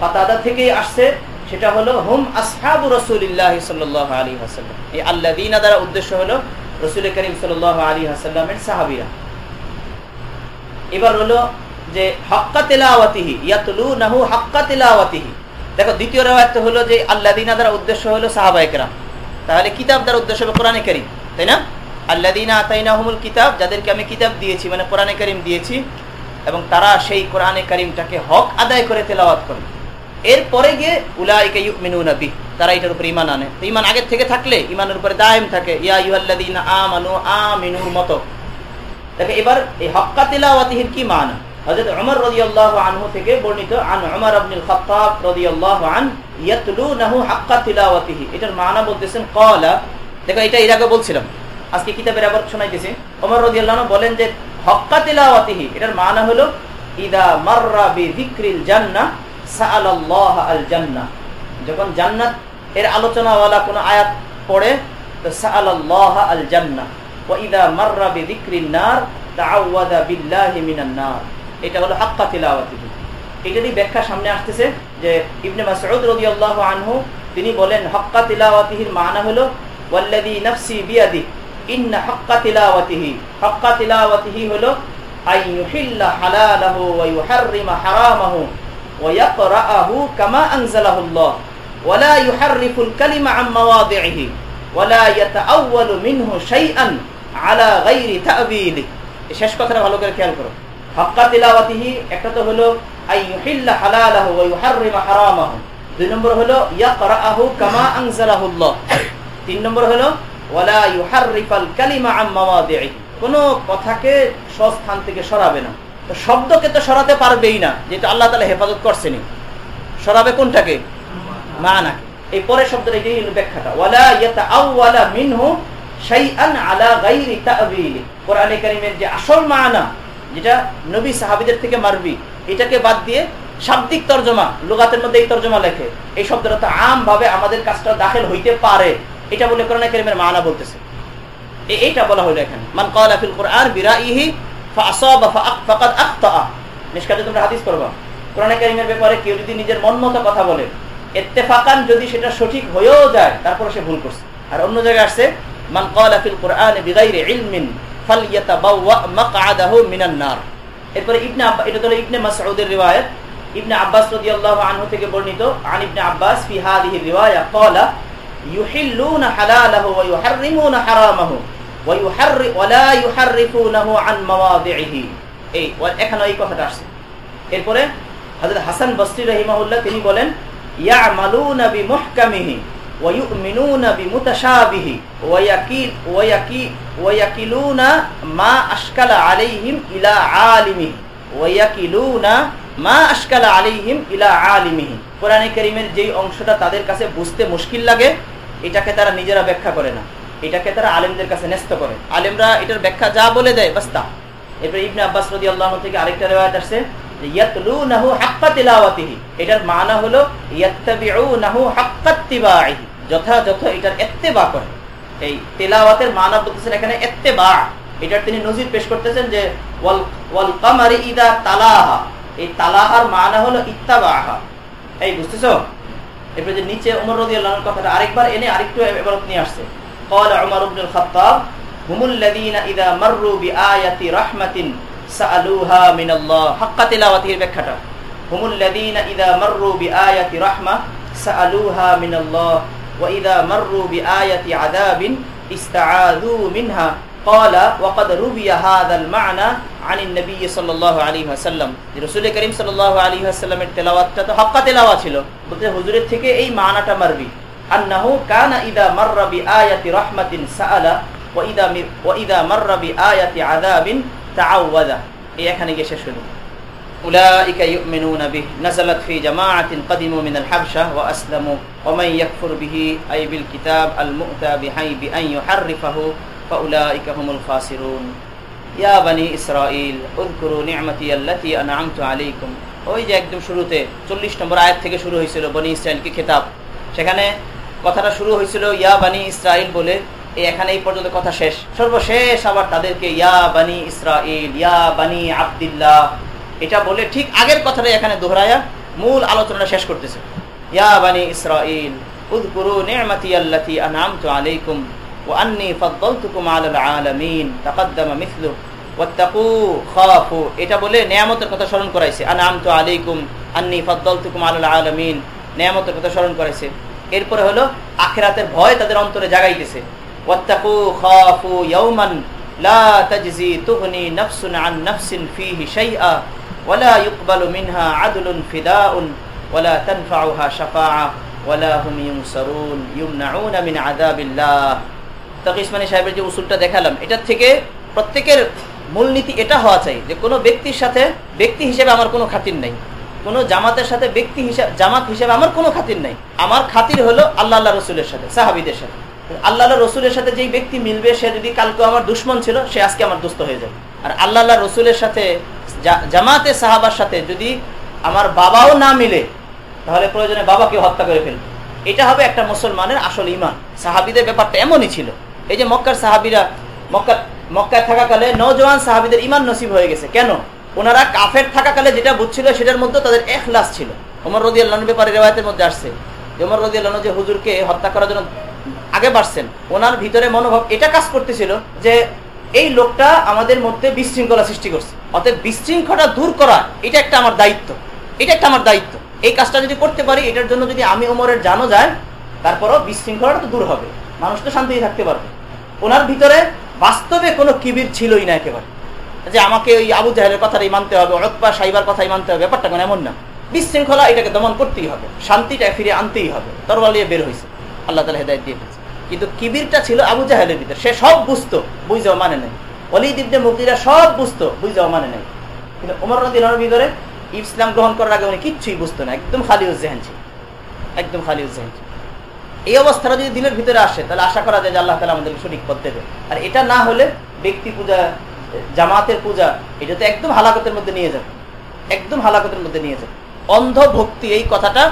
Speaker 3: পাতাদা আসছে, সেটা হলো হুম আসহাবু রসুলিল্লাহ সাল আলী হাসাল্লাম এই আল্লাদিনা দ্বারা উদ্দেশ্য হলো রসুল করিম আলী হাসাল্লামের সাহাবিরা। এবার হলো যে হক্কা তেলাওয়াতিহি ইয়াতলু নাহু হক্কা তেলাওয়াতিহি। দেখো, দ্বিতীয় রেওয়ায়ত হলো যে আল্লাহ দিনা দ্বারা উদ্দেশ্য হলো সাহাবাহিকরা তাহলে কিতাব দ্বারা উদ্দেশ্য হবে কোরআনে করিম, তাই না? আল্লাহ দিনা আতাইনাহমুল কিতাব, যাদেরকে আমি কিতাব দিয়েছি মানে কোরআনে করিম দিয়েছি এবং তারা সেই কোরআনে করিমটাকে হক আদায় করে তেলাওয়াত করে এরপরে গিয়ে উলাইকে ইউমিনু নবী তারা এটার উপর ইমান আনে। তো ইমান আগের থেকে থাকলে ইমানের উপরে দায়েম থাকে, ইয়া ইউল্লাদিন আমানু আমিনুর মতো দেখে এবার এই হক্কা তিলাওয়াতিহির কি মানা? থেকে বর্ণিত, আন এটার এটা বলছিলাম। আজকে কিতাবের আবার শোনাইতেছি। ওমর রাদিয়াল্লাহু বলেন যে এটার মানা হলো মাররা জান্নাহ যখন জান্নাত এর আলোচনাওয়ালা কোনো আয়াত পড়ে, তো আল জান্নাহ মাররা নার এটা হলো হাক্কা তিলাওয়াতিহি এটারই ব্যাখ্যা সামনে আসতেছে যে ইবনে মাসউদ রাদিয়াল্লাহু আনহু, তিনি বলেন, হাক্কা তিলাওয়াতিহির মানা হলো, ওয়াল্লাযী নাফসি বিয়াদি ইন্না হাক্কা তিলাওয়াতিহি। হাক্কা তিলাওয়াতিহি হলো আই ইউহিল্লা হালালাহু ওয়া ইউহাররিমা হারামাহু ওয়া ইয়াকরাহু কামা আনজালাহুল্লাহ। ওয়ালা ইউহাররিফুল কালিমা আন মাওয়াদিহি ওয়ালা ইয়াতাআওয়ালু মিনহু শাইআন আলা গায়রি তা'বিলি শেষ কথাটা ভালো করে খেয়াল করো। হাক্কা তিলাওয়াতিহি একটা তো হলো আই ইউহিল্লা হালালাহু ওয়া ইউহাররিমা হারামাহু। দুই নম্বর হলো ইয়াকরাহু কামা আনজালাহুল্লাহ। তিন নম্বর হলো কোন কথাকে স্বস্থান থেকে সরাবে না। তো শব্দকে তো সরাতে পারবেই না যেটা আল্লাহ তাআলা হেফাজত করছেন সরাবে কোনটাকে? মানাকে। এই পরের শব্দটা এটাই হলো ব্যাখ্যাটা। ওয়ালা ইয়াতাআওয়ালা মিনহু শাইআন আলা তা'বিলি কারীমের যে আসল মানা, যেটা নবী সাহাবিদের থেকে মারবি, এটাকে বাদ দিয়ে শাব্দিক তর্জমা, লুগাতের মধ্যে এই তর্জমা লেখে। এই শব্দটা তো আম ভাবে আমাদের কাজটা দাখিল হইতে পারে। এটা বলে কোরআন কারীমের মানা বলতেছে। এইটা বলা হলো এখানে। মান ক্বালা ফিল কুরআন ফাকাদ আখতা নিষ্কাতে তোমরা হাদিস পড়বা। কোরআন কারীমের ব্যাপারে কেউ যদি নিজের মন মতো কথা বলে, ইত্তেফাকান যদি সেটা সঠিক হয়েও যায় তারপরে সে ভুল করছে। আর অন্য জায়গায় আসছে, মান ক্বালা ফিল কুরআন বিগাইরি ইলমিন ফালইয়াতাবাওয়া মাকআদাহু মিনান নার। এরপরে ইবনে আব্বাস এটা হলো ইবনে মাসউদের রিওয়ায়াত। ইবনে আব্বাস রাদিয়াল্লাহু আনহু থেকে বর্ণিত, আন ইবনে আব্বাস ফি হাদিহি রিওয়ায়া ক্বালা ইউহাররিমুনা হারামাহু ওয়া ইউহাররি, ওয়া লা ইউহাররিফুনাহু আন মাওয়াদিহি এই এখানে এই কথাটা আসছে। এরপরে হযরত হাসান বসরি রাহিমাহুল্লাহ তিনি বলেন ওয়া ইয়াকিল ওয়া ইয়াকি, ওয়া ইয়াকিলুনা মা আশকালা আলাইহিম ইলা আলিমিহি ওয়া ইয়াকিলুনা মা আশকালা আলাইহিম ইলা আলিমিহি। কোরআনে কারীমের যেই অংশটা তাদের কাছে বুঝতে মুশকিল লাগে এটাকে তারা নিজেরা ব্যাখ্যা করে না। এটাকে তারা আলেমদের কাছে ন্যস্ত করে। আলেমরা এটার ব্যাখ্যা যা বলে দেয়, বাস তা। এরপর ইবনে আব্বাস রাদিয়াল্লাহু থেকে আরেকটা রিওয়ায়াত আসছে করে। এই তেলাওয়াতের মানা বলতেছেন এখানে তিনি নজির পেশ করতেছেন যে, ওয়াল তালাহা। এই তালাহার মানা হলো ইত্তাবাহা এই বুঝতেছো? এরপরে যে নিচে ওমর রাদিয়াল্লাহু আনহু কথাটা আরেকবার এনে আরেকটু ইবারত নিয়ে আসছে قال عمر بن الخطاب هم الذين اذا مروا بآية رحمة سألوها من الله حق تلاوته ব্যাখ্যাটা هم الذين اذا مروا بآية رحمة سألوها من الله وإذا مروا بآية عذاب استعاذوا منها قال وقد روي هذا المعنى عن النبي صلى الله عليه وسلم রাসূল করিম সাল্লাল্লাহু আলাইহি ওয়াসাল্লামের তেলাওয়াতটা তো হাক্কা তেলাওয়াত ছিল বলতে হুজুরের থেকে এই মানাটা মারবি أنه كان إذا مر بآية رحمة سأل وإذا وإذا مر بآية عذاب تعوذ এই এখানে গিয়ে শেষ হলো أولئك يؤمنون به نزلت في جماعة قدموا من الحبشة وأسلموا ومن يكفر به أي بالكتاب المؤتى بحي بأن يحرفه فأولئك هم الخاسرون يا بني إسرائيل اذكروا نعمتي التي أنعمت عليكم ওই যে একদম শুরুতে চল্লিশ নম্বর আয়াত থেকে শুরু হয়েছিল বনি ইসরায়েলকে খেতাব সেখানে কথাটা শুরু হয়েছিল ইয়া বানি ইসরাইল বলে এই এখানে এই পর্যন্ত কথা শেষ সর্বশেষ আবার তাদেরকে ইয়া বানি ইসরাইল ইয়া বানি আবদুল্লাহ এটা বলে ঠিক আগের কথাটা এখানে দোহরায়া মূল আলোচনাটা শেষ করতেছে ইয়া বানি ইসরাইল উযকুরু নি'মাতি আল্লাতী আন'আমতু আলাইকুম ওয়া আন্নী আলাল আলামিন, তাকাদ্দামা মিথলু ওয়াত্তাকু, খাফু। এটা বলে নিয়ামতের কথা স্মরণ করাইছে। আন'আমতু আলাইকুম, আন্নী ফাদ্দালতুকুম আলাল আলামিন, নিয়ামতের কথা স্মরণ করেছে এরপরে হলো, আখেরাতের ভয় তাদের অন্তরে জাগাইতেছে। ওয়াত্তাকু, খাফু, ইয়াউমান, লা তাজজি তুগনি নাফসুন আন নাফসিন ফীহি শাইআ ওয়ালা ইউকবালু মিনহা আদলুন ফিদাউন ওয়ালা তানফাউহা শাফাআ ওয়ালা হুম ইউনসারুন, ইউমনাউনা মিন আযাবিল্লাহ। তাকে ইসমানী সাহেবের যে উসুলটা দেখালাম, এটার থেকে প্রত্যেকের মূলনীতি এটা হওয়া চাই যে কোনো ব্যক্তির সাথে ব্যক্তি হিসেবে আমার কোনো খাতির নাই। কোনো জামাতের সাথে ব্যক্তি হিসাবে, জামাত হিসেবে আমার কোনো খাতির নাই। আমার খাতির হলো আল্লাহ আল্লাহ রসুলের সাথে, সাহাবিদের সাথে। আল্লাহ আল্লাহ রসুলের সাথে যেই ব্যক্তি মিলবে, সে যদি কালকে আমার দুশ্মন ছিল, সে আজকে আমার দুস্থ হয়ে যাবে। আর আল্লাহ আল্লাহ রসুলের সাথে জামাতে সাহাবার সাথে যদি আমার বাবাও না মিলে, তাহলে প্রয়োজনে বাবাকে হত্যা করে ফেলবে। এটা হবে একটা মুসলমানের আসল ইমান। সাহাবিদের ব্যাপারটা এমনই ছিল। এই যে মক্কার সাহাবিরা, মক্কা, মক্কায় থাকাকালে নজওয়ান সাহাবিদের ইমান নসিব হয়ে গেছে। কেন? ওনারা কাফের থাকাকালে যেটা বুঝছিল সেটার মধ্যে তাদের এখলাস ছিল। ওমর রদি আল্লাহর ব্যাপারে রেওয়ায়তের মধ্যে আসছে ওমর রদি আল্লাহ যে হুজুরকে হত্যা করার জন্য আগে বাড়ছেন, ওনার ভিতরে মনোভাব এটা কাজ করতেছিল যে এই লোকটা আমাদের মধ্যে বিশৃঙ্খলা সৃষ্টি করছে। অতএব বিশৃঙ্খলা দূর করা, এটা একটা আমার দায়িত্ব। এটা একটা আমার দায়িত্ব। এই কাজটা যদি করতে পারি, এটার জন্য যদি আমি ওমরের জানো যায়, তারপরও বিশৃঙ্খলাটা তো দূর হবে। মানুষ তো শান্তি থাকতে পারবে। ওনার ভিতরে বাস্তবে কোনো কিবির ছিলই না একেবারে। যে আমাকে ওই আবু জাহেলের কথাটাই মানতে হবে অরকপা সাইবার কথাই মানতে হবে, ব্যাপারটা কোনো এমন না। বিশৃঙ্খলা এটাকে দমন করতেই হবে, শান্তিটা ফিরে আনতেই হবে তরবালিয়ে বের হয়েছে। আল্লাহ তালা হেদায়ত দিয়ে ফেলছে কিন্তু কিবিরটা ছিল আবু জাহেলের ভিতরে, সে সব বুঝতো, বুঝাও মানে নেই। অলিদ ইবনে মুকিরা সব বুঝতো, বুঝাও মানে নেই। কিন্তু ওমর রদিনের ভিতরে ইসলাম গ্রহণ করার আগে উনি কিচ্ছুই বুঝতো না, একদম খালি উজ্জেহান ছিল। একদম খালি উজ্জেহান ছিল। এই অবস্থাটা যদি দিনের ভিতরে আসে, তাহলে আশা করা যায় যে আল্লাহ তালা আমাদেরকে সঠিক পথ দেবে। আর এটা না হলে ব্যক্তি পূজা, জামাতের পূজা, এটা তো একদম হালাকতের মধ্যে নিয়ে যাবে। একদম হালাকতের মধ্যে নিয়ে যাবে। অন্ধ ভক্তি এই কথাটা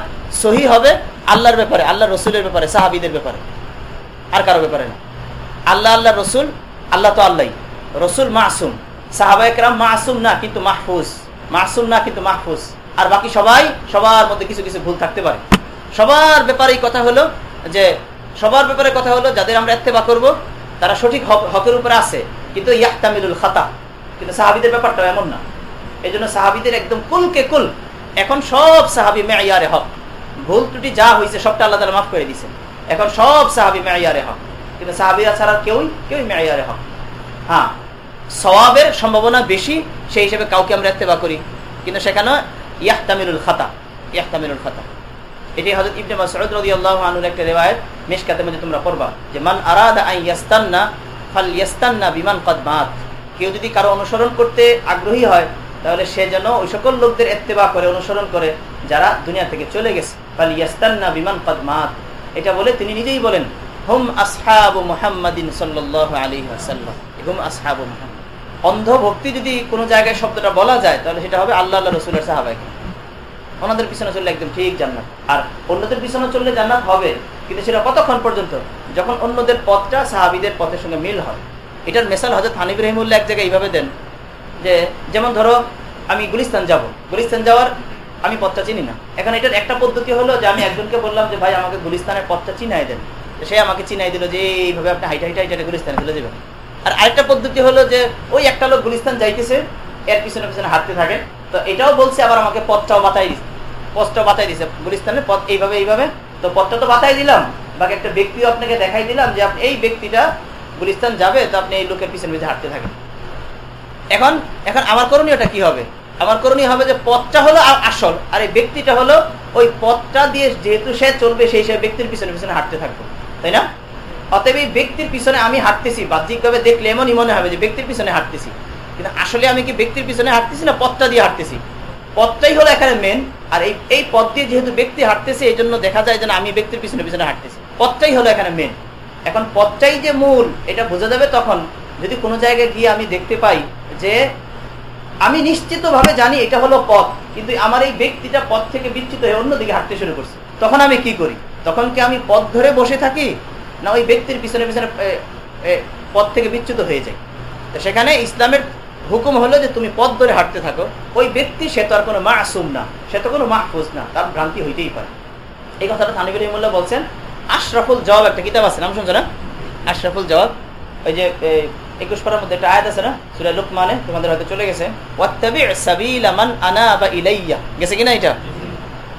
Speaker 3: সহি হবে আল্লাহর ব্যাপারে আল্লাহ রসুলের ব্যাপারে, সাহাবিদের ব্যাপারে। আর কারও ব্যাপারে না। আল্লাহ আল্লাহ রসুল, আল্লাহ তো আল্লাহ রসুল মাসুম। সাহাবাইকরাম মাসুম না, কিন্তু মাহফুজ। মাসুম না, কিন্তু মাহফুজ। আর বাকি সবাই, সবার মধ্যে কিছু কিছু ভুল থাকতে পারে। সবার ব্যাপারে এই কথা হলো যে সবার ব্যাপারে কথা হলো, যাদের আমরা এত্তেবা করব, তারা সঠিক হকের উপরে আছে। কিন্তু ইয়াহতামিলুল খাতা, কিন্তু সাহাবিদের ব্যাপারটা এমন না। এই জন্য সাহাবিদের একদম কুলকে কুল, এখন সব সাহাবি মেয়ারে হক। ভুল ত্রুটি যা হয়েছে সবটা আল্লাহ তালা মাফ করে দিছে এখন সব সাহাবি মেয়ারে হক। কিন্তু সাহাবিরা ছাড়া কেউই কেউই মেয়ারে হক। হ্যাঁ সবাবের সম্ভাবনা বেশি, সেই হিসেবে কাউকে আমরা এত্তেবা করি। কিন্তু সেখানে ইয়াহতামিলুল খাতা ইয়াহতামিলুল খাতা। এটি হযরত ইবনে মাসউদ রাদিয়াল্লাহু আনহুর একটা রিওয়ায়াত মিশকাতের মধ্যে তোমরা পড়বা যে, মান আরাদা আন ইয়াস্তান্না ফালইয়াস্তান্না বিমান কদ মাত। কেউ যদি কারও অনুসরণ করতে আগ্রহী হয়, তাহলে সে যেন ওই সকল লোকদের ইত্তেবা করে, অনুসরণ করে, যারা দুনিয়া থেকে চলে গেছে। ফালইয়াস্তান্না বিমান কদ মাত। এটা বলে তিনি নিজেই বলেন, হুম আসহাবু মুহাম্মাদিন সাল্লাল্লাহু আলাইহি ওয়াসাল্লাম। হুম আসহাবু মুহাম্মাদ। অন্ধ ভক্তি যদি কোনো জায়গায় শব্দটা বলা যায়, তাহলে সেটা হবে আল্লাহ আল্লাহ রসুলের সাহাবাইকে ওনাদের পিছনে চললে একদম ঠিক জান্নাত। আর অন্যদের পিছনে চললে জান্নাত হবে, কিন্তু সেটা কতক্ষণ পর্যন্ত? যখন অন্যদের পথটা সাহাবিদের পথের সঙ্গে মিল হয়। এটার মেসাল হজরত হানিব রহিমুল্লাহ এক জায়গায় এইভাবে দেন যে, যেমন ধরো, আমি গুলিস্তান যাব। গুলিস্তান যাওয়ার আমি পথটা চিনি না। এখন এটার একটা পদ্ধতি হলো যে, আমি একজনকে বললাম যে, ভাই, আমাকে গুলিস্তানের পথটা চিনাই দেন। সে আমাকে চিনাই দিল যে, এইভাবে আপনি হাইটা হাইটা হাইটা গুলিস্তানে চলে যাবেন। আর আরেকটা পদ্ধতি হলো যে, ওই একটা লোক গুলিস্তান যাইতেছে, এর পিছনে পিছনে হাঁটতে থাকে। তো এটাও বলছে, আবার আমাকে পথটাও বাতাই দিচ্ছে পথটা বাতাই দিছে। গুলিস্তানের পথ এইভাবে এইভাবে। তো পথটা তো বাতাই দিলাম। বাকি একটা ব্যক্তিও আপনাকে দেখাই দিলাম যে আপনি এই ব্যক্তিটা গুলিস্তান যাবে, তো আপনি এই লোকের পিছনে পিছনে হাঁটতে থাকেন। এখন এখন আমার করণীয়টা কি হবে? আমার করণীয় হবে যে পথটা হলো আসল, আর এই ব্যক্তিটা হলো ওই পথটা দিয়ে যেহেতু সে চলবে, সেই সে ব্যক্তির পিছনে পিছনে হাঁটতে থাকব। তাই না? অতএব এই ব্যক্তির পিছনে আমি হাঁটতেছি। বাহ্যিকভাবে দেখলে এমনই মনে হবে যে ব্যক্তির পিছনে হাঁটতেছি। কিন্তু আসলে আমি কি ব্যক্তির পিছনে হাঁটতেছি না? পথটা দিয়ে হাঁটতেছি। পথটাই হলো এখানে মেন আর এই এই পথ দিয়ে যেহেতু ব্যক্তি হাঁটতেছে, এই জন্য দেখা যায় যে আমি ব্যক্তির পিছনে পিছনে হাঁটতেছি। পথটাই হলো এখানে মেন এখন পথটাই যে মূল, এটা বোঝা যাবে তখন যদি কোনো জায়গায় গিয়ে আমি দেখতে পাই যে আমি নিশ্চিতভাবে জানি এটা হলো পথ, কিন্তু আমার এই ব্যক্তিটা পথ থেকে বিচ্ছিত হয়ে অন্যদিকে হাঁটতে শুরু করছে। তখন আমি কি করি? তখন কি আমি পথ ধরে বসে থাকি? না, ওই ব্যক্তির পিছনে পিছনে পথ থেকে বিচ্যুত হয়ে তো সেখানে ইসলামের হুকুম হলো যে তুমি পথ ধরে হাঁটতে থাকো। ওই ব্যক্তি, সে তো আর কোনো মা মাসুম না, সে তো কোনো মা মাহফুজ না, তার ভ্রান্তি হইতেই পারে। এই কথাটা থানিবুল রহিমুল্লাহ বলছেন। আশরাফুল জবাব একটা কিতাব আছে, নাম শুনছো না? আশরাফুল জবাব। ওই যে একুশ পাড়ার মধ্যে একটা আয়াত আছে না? সুরা লুক মানে তোমাদের হয়তো চলে গেছে। আনা বা ইলাইয়া। গেছে কিনা এটা?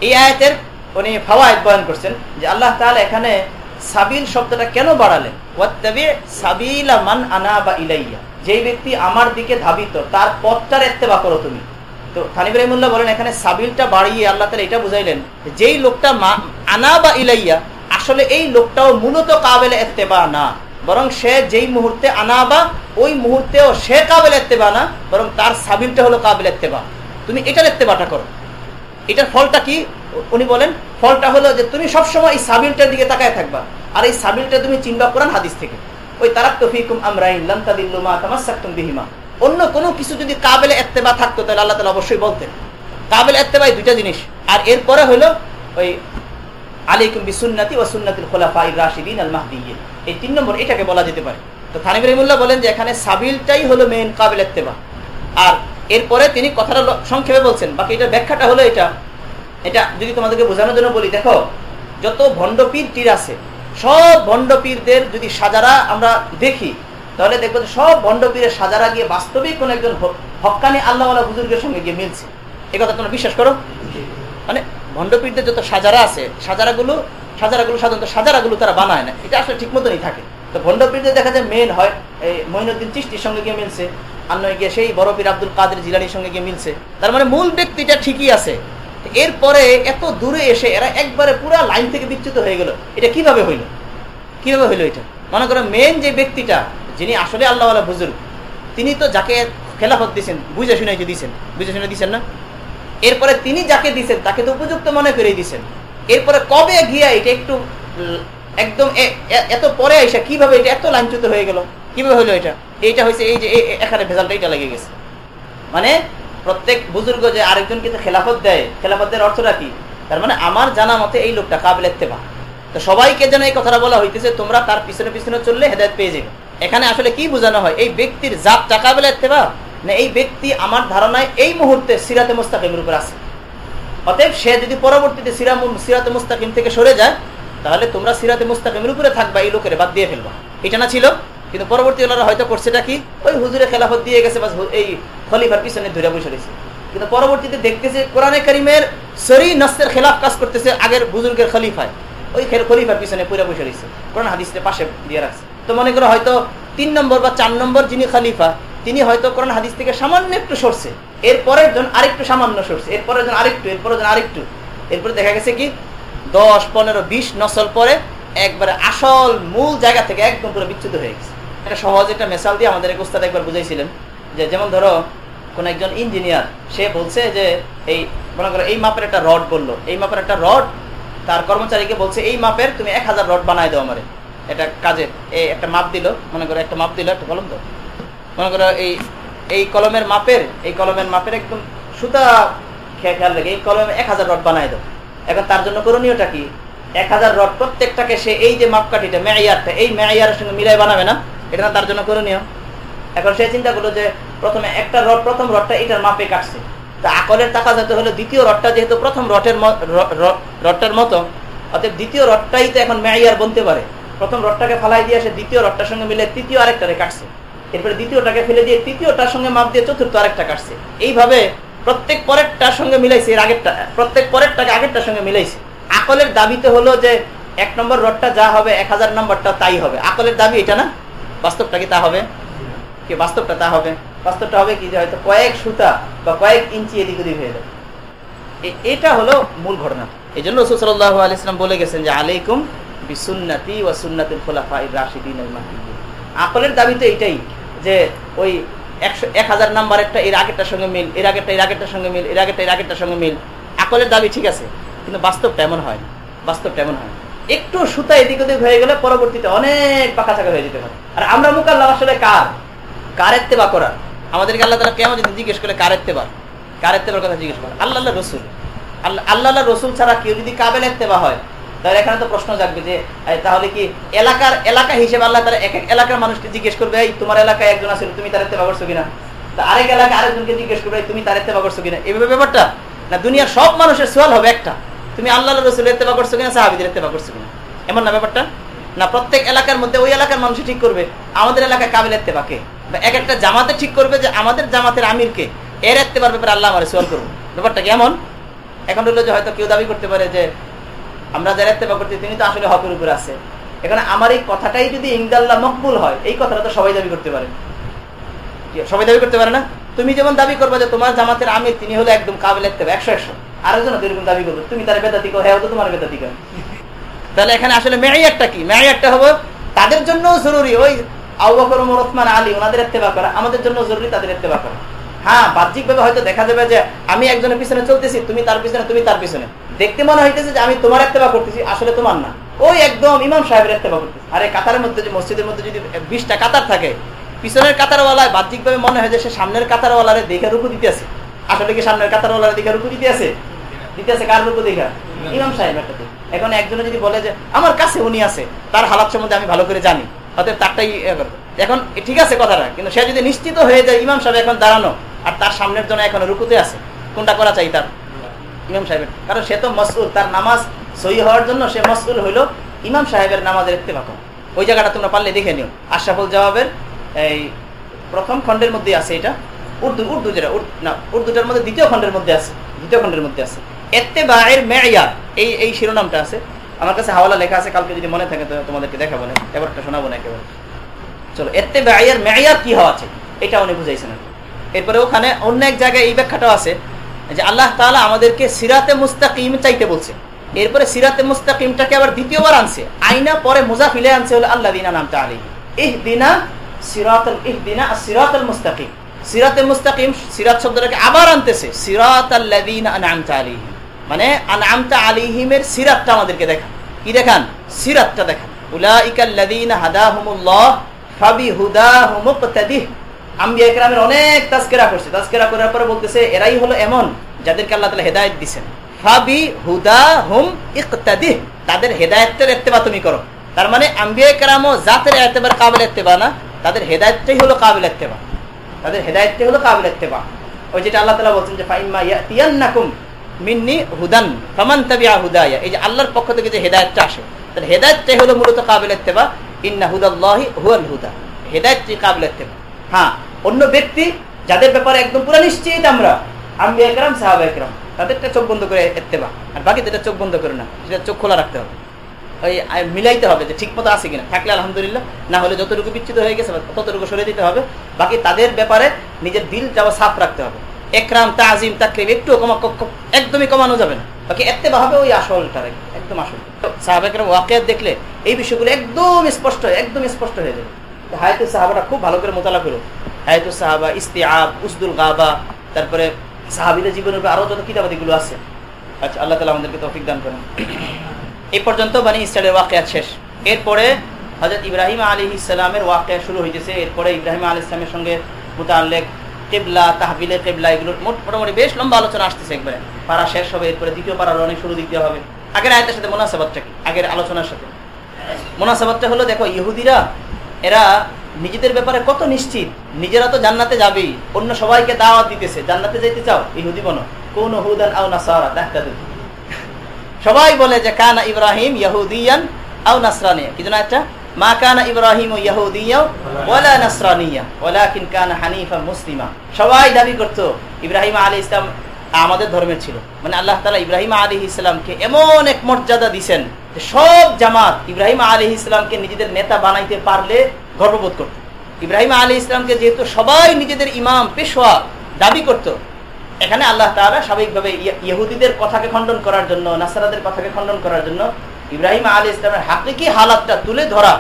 Speaker 3: এই আয়াতের উনি ফাওয়ায়দ বয়ান করছেন যে আল্লাহ তাআলা এখানে সাবিল শব্দটা কেন বাড়ালেন? ওয়াত্তাবি সাবিলা মান আনাবা ইলাইয়া। যেই ব্যক্তি আমার দিকে ধাবিত, তার পথটার এত্তেবা করো তুমি। তো থানিব রহিমুল্লাহ বলেন, এখানে সাবিলটা বাড়িয়ে আল্লাহ তালা এটা বুঝাইলেন যেই লোকটা আনা বা ইলাইয়া, আসলে এই লোকটাও মূলত কাবেল এত্তেবা না। বরং সে যেই মুহূর্তে আনা বা ওই মুহূর্তেও সে কাবেল এত্তেবা না, বরং তার সাবিলটা হলো কাবেল এত্তেবা। তুমি এটার এত্তেবাটা করো। এটার ফলটা কি? উনি বলেন, ফলটা হলো যে তুমি সবসময় এই সাবিলটার দিকে তাকায় থাকবা। আর এই সাবিলটা তুমি চিনবা কোরআন হাদিস থেকে। ওই তারাক লান্তাদিল্লুমা তামাসাক্তুম বিহিমা। অন্য কোনো কিছু যদি কাবেলে এত্তেবা থাকতো, তাহলে আল্লাহ তালা অবশ্যই বলতেন। কাবেল এত্তেবাই দুইটা জিনিস। আর এরপরে হলো ওই আলিকুম বিসুন্নাতি ও সুন্নাতিল খোলাফা রাশিদিন আল মাহদিয়ে এই তিন নম্বর এটাকে বলা যেতে পারে। তো থানিব রহিমুল্লাহ বলেন যে এখানে সাবিলটাই হলো মেন কাবেল এত্তেবা। আর এরপরে তিনি কথাটা সংক্ষেপে বলছেন। বাকি এটার ব্যাখ্যাটা হলো এটা। এটা যদি তোমাদেরকে বোঝানোর জন্য বলি, দেখো, যত ভণ্ডপীর তীর আছে সব ভণ্ডপীরদের যদি সাজারা আমরা দেখি, তাহলে দেখব সব ভণ্ডপীরের সাজারা গিয়ে বাস্তবিক কোন একজন হকানি আল্লাহ বুজুর্গের সঙ্গে গিয়ে মিলছে। এ কথা তোমরা বিশ্বাস করো? মানে ভণ্ডপীরদের যত সাজারা আছে, সাজারাগুলো সাজারাগুলো সাধারণত সাজারাগুলো তারা বানায় না। এটা আসলে ঠিক মতনই থাকে। তো ভণ্ডপীরদের দেখা যায় মেন হয় এই মহিনুদ্দিন চিষ্টির সঙ্গে গিয়ে মিলছে আন্ন গিয়ে সেই বড় পীর আব্দুল কাদের জিলানির সঙ্গে গিয়ে মিলছে। তার মানে মূল ব্যক্তিটা ঠিকই আছে। এরপরে এত দূরে এসে এরা একবারে পুরো লাইন থেকে বিচ্যুত হয়ে গেল। এটা কীভাবে হইল? কীভাবে হইল এটা? মনে করেন মেন যে ব্যক্তিটা, যিনি আসলে আল্লাহ বুজুর্গ, তিনি তো যাকে খেলাফত দিচ্ছেন বুঝে শুনে দিচ্ছেন বুঝে শুনে দিচ্ছেন না? এরপরে তিনি যাকে দিচ্ছেন তাকে তো উপযুক্ত মনে করে দিচ্ছেন এরপরে কবে গিয়া এটা একটু, একদম এত পরে এসে কীভাবে এটা এত লাঞ্ছিত হয়ে গেল? কীভাবে হলো এটা? এইটা হয়েছে এই যে এখানে ভেজালটা এটা লেগে গেছে। মানে প্রত্যেক বুজুর্গ যে আরেকজনকে খেলাফত দেয় খেলাফতের অর্থটা কি? তার মানে আমার জানা মতে এই লোকটা কাবিল এত্তেবা। তো সবাইকে যেন এই কথাটা বলা হইতেছে, তোমরা তার পিছনে পিছনে চললে হেদায়ত পেয়ে যাবে। এখানে আসলে কি বোঝানো হয়? এই ব্যক্তির জাতটা কাবিল এত্তেবা? না, এই ব্যক্তি আমার ধারণায় এই মুহূর্তে সিরাতে মুস্তাকিমের উপর আছে। অতএব সে যদি পরবর্তীতে সিরাম সিরাতে মুস্তাকিম থেকে সরে যায়, তাহলে তোমরা সিরাতে মুস্তাকিমের উপরে থাকবা, এই লোকের বাদ দিয়ে ফেলবা। এটা না ছিল? কিন্তু পরবর্তী ওনারা হয়তো করছেটা কি? ওই হুজুরে খেলাফত দিয়ে গেছে, বাস এই খলিফার পিছনে ধরে বসে রয়েছে। কিন্তু পরবর্তীতে দেখতেছে কোরআনে করিমের সরি নস্তের খেলাফ কাজ করতেছে আগের বুজুর্গের খলিফায়। ওই খলিফার পিছনে পুরা বসে রয়েছে। কোরআন হাদিসের পাশে দিয়ে রাখছে। তো মনে করো হয়তো তিন নম্বর বা চার নম্বর যিনি খলিফা, তিনি হয়তো কোরআন হাদিস থেকে সামান্য একটু সরছে। এরপরের জন আরেকটু সামান্য সরছে। এরপরের জন আরেকটু এরপরের জন আরেকটু। এরপরে দেখা গেছে কি, দশ, পনেরো, বিশ নসল পরে একবারে আসল মূল জায়গা থেকে একদম পুরো বিচ্ছুত হয়ে গেছে। একটা সহজ একটা মেসাল দিয়ে আমাদের উস্তাদ একবার বুঝাইছিলেন যে যেমন ধরো কোন একজন ইঞ্জিনিয়ার, সে বলছে যে, এই, মনে করো এই মাপের একটা রড বলল। এই মাপের একটা রড, তার কর্মচারীকে বলছে, এই মাপের তুমি এক হাজার রড বানাই দাও আমারে। এটা কাজের এই একটা মাপ দিল, মনে করো একটা মাপ দিল, একটা কলম তো মনে করো এই এই কলমের মাপের, এই কলমের মাপের একদম সুতা খেয়ে খেয়াল রেখে এই কলমে এক হাজার রড বানাই দাও। এখন তার জন্য করণীয়টা কি? এক হাজার রড প্রত্যেকটাকে সে এই যে মাপকাঠিটা মেয়ারটা এই মেয়ারের সঙ্গে মিলাই বানাবে না? এটা না তার জন্য করণীয়? এখন সে চিন্তা করল যে প্রথমে একটা রড, প্রথম রডটা এটার মাপে কাটছে। তা আকলের টাকা যেতে হলে দ্বিতীয় রডটা যেহেতু প্রথম রটের রডটার মতো অর্থাৎ দ্বিতীয় রডটাই তো এখন মেয়ার বলতে পারে। প্রথম রডটাকে ফালাই দিয়ে সে দ্বিতীয় রডটার সঙ্গে মিলে তৃতীয় আরেকটারে কাটছে। এরপরে দ্বিতীয়টাকে ফেলে দিয়ে তৃতীয়টার সঙ্গে মাপ দিয়ে চতুর্থ আরেকটা কাটছে। এইভাবে প্রত্যেক পরেরটার সঙ্গে মিলাইছে, এর আগেরটা, প্রত্যেক পরেরটাকে আগেরটার সঙ্গে মিলাইছে। আকলের দাবিতে হলো যে এক নম্বর রডটা যা হবে, এক হাজার নম্বরটা তাই হবে। আকলের দাবি এটা না? বাস্তবটা কি তা হবে? কি বাস্তবটা তা হবে? বাস্তবটা হবে কি যে হয়তো কয়েক সুতা বা কয়েক ইঞ্চি এদিক ওদিক হয়ে যাবে। এটা হলো মূল ঘটনা। এই জন্য রসুল সাল্লাহ আলাইসলাম বলে গেছেন যে, আলাইকুম বিসুন্নাতি ওয়া সুন্নাতুল খোলাফা রাশিদিন আকলের দাবি তো এইটাই যে, ওই একশো, এক হাজার নাম্বার একটা, এর আগেরটার সঙ্গে মিল, এর আগেরটা, এর আগেরটার সঙ্গে মিল, এর আগেরটা, এর আগেরটার সঙ্গে মিল। আকলের দাবি ঠিক আছে, কিন্তু বাস্তব তেমন হয় বাস্তবটা তেমন হয় একটু সুতা এদিক ওদিক হয়ে গেলে পরবর্তীতে অনেক পাকা চাকা হয়ে যেতে পারে। আর আমরা মুকাল্লা আসলে কার? কার এত্তেবা করার? আমাদেরকে আল্লাহ তারা কেমন যদি জিজ্ঞেস করে কার এত্তেবার কার এত্তেবার কথা জিজ্ঞেস করে আল্লাহ রসুল। আল্লাহ আল্লাহ রসুল ছাড়া কেউ যদি কাবেল এত্তেবা হয়, তাহলে এখানে তো প্রশ্ন জাগবে যে তাহলে কি এলাকার, এলাকা হিসেবে আল্লাহ তারা এক এক এলাকার মানুষকে জিজ্ঞেস করবে, এই, তোমার এলাকায় একজন আছে, তুমি তার এত্তেবা করছ কিনা? তা আরেক এলাকায় আরেকজনকে জিজ্ঞেস করবে তুমি তার এত্তেবা করছ কিনা? এইভাবে ব্যাপারটা? না, দুনিয়ার সব মানুষের সোয়াল হবে একটা। তুমি আল্লাহ রসুল এত্তেবা করছ কিনা, সাহাবিদের এত্তেবা করছ কিনা? এমন না ব্যাপারটা? না, প্রত্যেক এলাকার মধ্যে ওই এলাকার মানুষ ঠিক করবে, আমাদের এলাকায় কাবিল এক একটা জামাতে ঠিক করবে যে আমাদের জামাতের আমিরকে এর এত্তেবার ব্যাপারে আল্লাহ আমার সোয়াল করব ব্যাপারটা কেমন? এখন হলো যে হয়তো কেউ দাবি করতে পারে যে আমরা যারা এত্তেবা করছি, তিনি তো আসলে হকের উপরে আছে। এখানে আমার এই কথাটাই যদি ইংদাল্লাহ মকবুল হয়, এই কথাটা তো সবাই দাবি করতে পারে। সবাই দাবি করতে পারে না? তুমি যেমন দাবি করবে যে তোমার জামাতের আমির, তিনি হলো একদম কাবিল এত্তেবা একশো একশো। আরেকজন এরকম দাবি করবে, তুমি তার বেদাতিক হ্যাঁ তো তোমার বেদাতিক। তাহলে এখানে আসলে মেয়ারটা কি? মেয়ারটা হবে তাদের জন্য জরুরি, ওই আলী, ওনাদের এত্তেবা করা আমাদের জন্য জরুরি, তাদের এত্তেবা করা। হ্যাঁ বাহ্যিক ভাবে হয়তো দেখা যাবে যে আমি একজনের পিছনে চলতেছি, তুমি তার পিছনে, তুমি তার পিছনে। দেখতে মনে হইতেছে যে আমি তোমার এত্তেবা করতেছি, আসলে তোমার না। ওই একদম ইমাম সাহেবের এত্তেবা করতেছি। আরে কাতারের মধ্যে যে, মসজিদের মধ্যে যদি বিশটা কাতার থাকে, পিছনের কাতারওয়ালায় বাহ্যিক ভাবে মনে হয় যে সে সামনের কাতারওয়ালারে দেখে রুকু দিতে আছে আসলে কি সামনের কাতারওয়ালারে দেখে রুকু দিতে আছে কার রুকু দেখা? ইমাম সাহেব একটা এখন একজনে যদি বলে যে, আমার কাছে উনি আছে, তার হালাত সম্বন্ধে আমি ভালো করে জানি। অতএব তারটাই এখন ঠিক আছে কথাটা, কিন্তু সে যদি নিশ্চিত হয়ে যায় ইমাম সাহেব এখন দাঁড়ানো, আর তার সামনের জন্য এখন রুকুতে আছে, কোনটা করা চাই তার? ইমাম সাহেবের। কারণ সে তো মসউল তার নামাজ সহি হওয়ার জন্য সে মসউল হইল ইমাম সাহেবের নামাজের ইত্তেফাক। ওই জায়গাটা তোমরা পারলে দেখে নিও। আশরাফুল জবাবের এই প্রথম খণ্ডের মধ্যে আছে এটা। উর্দু উর্দু যেটা না, উর্দুটার মধ্যে দ্বিতীয় খণ্ডের মধ্যে আছে, দ্বিতীয় খণ্ডের মধ্যে আছে। এত্তে বা এর মেয়ার এই এই শিরোনামটা আছে। আমার কাছে হাওয়ালা লেখা আছে, কালকে যদি মনে থাকে তোমাদেরকে দেখাবো না এবারটা শোনাবো না একেবারে। চলো এত্তেবায়ের মেয়ার কি হওয়া আছে? এটা উনি বুঝাইছেন এরপরে ওখানে অন্য এক জায়গায় এই ব্যাখ্যাটাও আছে যে আল্লাহ তাআলা আমাদেরকে সিরাতে মুস্তাকিম চাইতে বলছে। এরপরে সিরাতে মুস্তাকিমটাকে আবার দ্বিতীয়বার আনছে। আইনা পরে মুজাফিলে আনছে হলো আল্লাহ দিনা নামটা আলী ইহ দিনা সিরাতুল ইহ দিনা সিরাতুল মুস্তাকিম। সিরাতে মুস্তাকিম, সিরাত শব্দটাকে আবার আনতেছে সিরাত আল্লাদিন আনআমতা আলাইহিম মানে আনআমতা আলাইহিমের সিরাতটা আমাদেরকে দেখান। কি দেখান? সিরাতটা দেখান। উলাইকাল্লাযীনা হাদাহুমুল্লাহ ফাবিহুদাহুম মুক্তাদিহ। আম্বিয়া ইকরামের অনেক তাজকিরা করছে। তাজকিরা করার পরে বলতেছে, এরাই হলো এমন যাদেরকে আল্লাহ তাআলা হেদায়েত দিবেন ফাবি ইকতাদিহ। তাদের হেদায়েতের ইত্তেবা তুমি করো। তার মানে আম্বিয়া ইকরামও জাতের ইত্তেবার কাবিল ইত্তেবা না, তাদের হেদায়েতটাই হলো কাবিল ইত্তেবা তাদের হেদায়তটি হলো কাবিল ইত্তেবা ওই যেটা আল্লাহ তাআলা বলছেন যে, ফাইম্মা ইয়াতিয়ান্নাকুম হুদান হুদায়া। এই যে আল্লাহর পক্ষ থেকে যে হেদায়েতটা আসে, তাহলে হেদায়েতটাই হলো মূলত ইত্তেবা, ইন্না হুদাল্লাহি হুয়াল হুদা। হেদায়েতটি ইত্তেবা। হ্যাঁ অন্য ব্যক্তি, যাদের ব্যাপারে একদম পুরো নিশ্চিত আমরা, আম্বিয়া একরাম একরাম তাদেরটা চোখ বন্ধ করে ইত্তেবা। আর বাকি যেটা চোখ বন্ধ করে না, সেটা চোখ খোলা রাখতে হবে। ওই মিলাইতে হবে যে ঠিক মতো আছে কিনা। থাকলে আলহামদুলিল্লাহ, না হলে যতটুকু বিচ্ছিত হয়ে গেছে, ততটুকু সরে দিতে হবে। বাকি তাদের ব্যাপারে নিজের দিল যাওয়া সাফ রাখতে হবে। একরাম, তাজিম, তাকরিম একটু একদমই কমানো যাবে না। বাকি এতে হবে ওই আসলটা একদম আসল। সাহাব একরাম ওয়াকিয়াত দেখলে এই বিষয়গুলো একদম স্পষ্ট একদম স্পষ্ট হয়ে যাবে। হায়াতুল সাহাবাটা খুব ভালো করে মোতালা করো। হায়াতুল সাহাবা ইস্তিয়াব উসদুল গাবা, তারপরে সাহাবিদের জীবনের উপরে আরও যত কিতাবাদিগুলো আছে। আচ্ছা আল্লাহ তালা আমাদেরকে তৌফিক দান করেন। এই পর্যন্ত মানে ইসরায়েলের ওয়াকিয়াত শেষ। এরপরে হজরত ইব্রাহিম আলী ইসলামের ওয়াকিয়া শুরু হয়েছে এরপরে ইব্রাহিম আলী ইসলামের সঙ্গে মোতাল্লেক কেবলা, তাহবিলে কেবলা, এগুলোর মোটামুটি বেশ লম্বা আলোচনা আসতেছে একবারে। পাড়া শেষ হবে, এরপরে দ্বিতীয় পাড়ার অনেক শুরু দিতে হবে। আগের আয়তের সাথে মোনাসাবাদটা কি? আগের আলোচনার সাথে। মোনাসাবাদটা হলো, দেখো, ইহুদিরা, এরা নিজেদের ব্যাপারে কত নিশ্চিত? নিজেরা তো জান্নাতে যাবেই। অন্য সবাইকে দাওয়াত দিতেছে। জান্নাতে যেতে চাও? ইহুদি বনো কোন হুদান আও নাসারা দেখা সবাই বলে যে, কানা ইব্রাহিম ইয়াহুদিয়ান আও নাসরানিয়া। কি জন্য একটা মানে নিজেদের নেতা বানাইতে পারলে গর্ববোধ করত। ইব্রাহিম আলী ইসলামকে যেহেতু সবাই নিজেদের ইমাম, পেশোয়া দাবি করত, এখানে আল্লাহ তালা স্বাভাবিকভাবে ইহুদিদের কথাকে খণ্ডন করার জন্য, নাসারাদের কথাকে খণ্ডন করার জন্য ইব্রাহিম আলী ইসলামের হাকিকি হালাতটা তুলে ধরা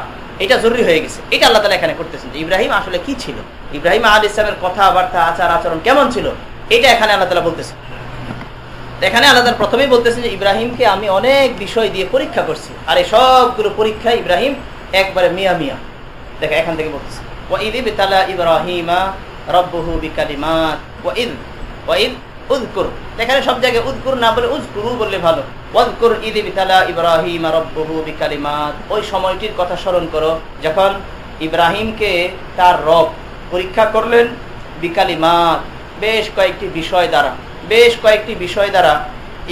Speaker 3: এটা জরুরি হয়ে গেছে। এটা আল্লাহ তালা এখানে করতেছেন যে ইব্রাহিম আসলে কি ছিল? ইব্রাহিম আলী ইসলামের কথাবার্তা, আচার আচরণ কেমন ছিল? এটা এখানে আল্লাহ তালা বলতেছে এখানে আল্লাহ প্রথমেই বলতেছেন যে ইব্রাহিমকে আমি অনেক বিষয় দিয়ে পরীক্ষা করছি। আর এই সবগুলো পরীক্ষা ইব্রাহিম একবারে মিয়া মিয়া। দেখো, এখান থেকে বলতেছে। ওয়াইদ বিতালা ইব্রাহিমা রব্বহু বিকালিমাত। ওয়াইদ ওয়াইদ উযকুর। এখানে সব জায়গায় উযকুর না বলে উযকুরু বললে ভালো। ওয়াযকুর ইদ বিতালা ইব্রাহিম রব্বহু বিকালিমাত। ওই সময়টির কথা স্মরণ করো, যখন ইব্রাহিমকে তার রব পরীক্ষা করলেন বিকালিমাত। বেশ কয়েকটি বিষয় দ্বারা, বেশ কয়েকটি বিষয় দ্বারা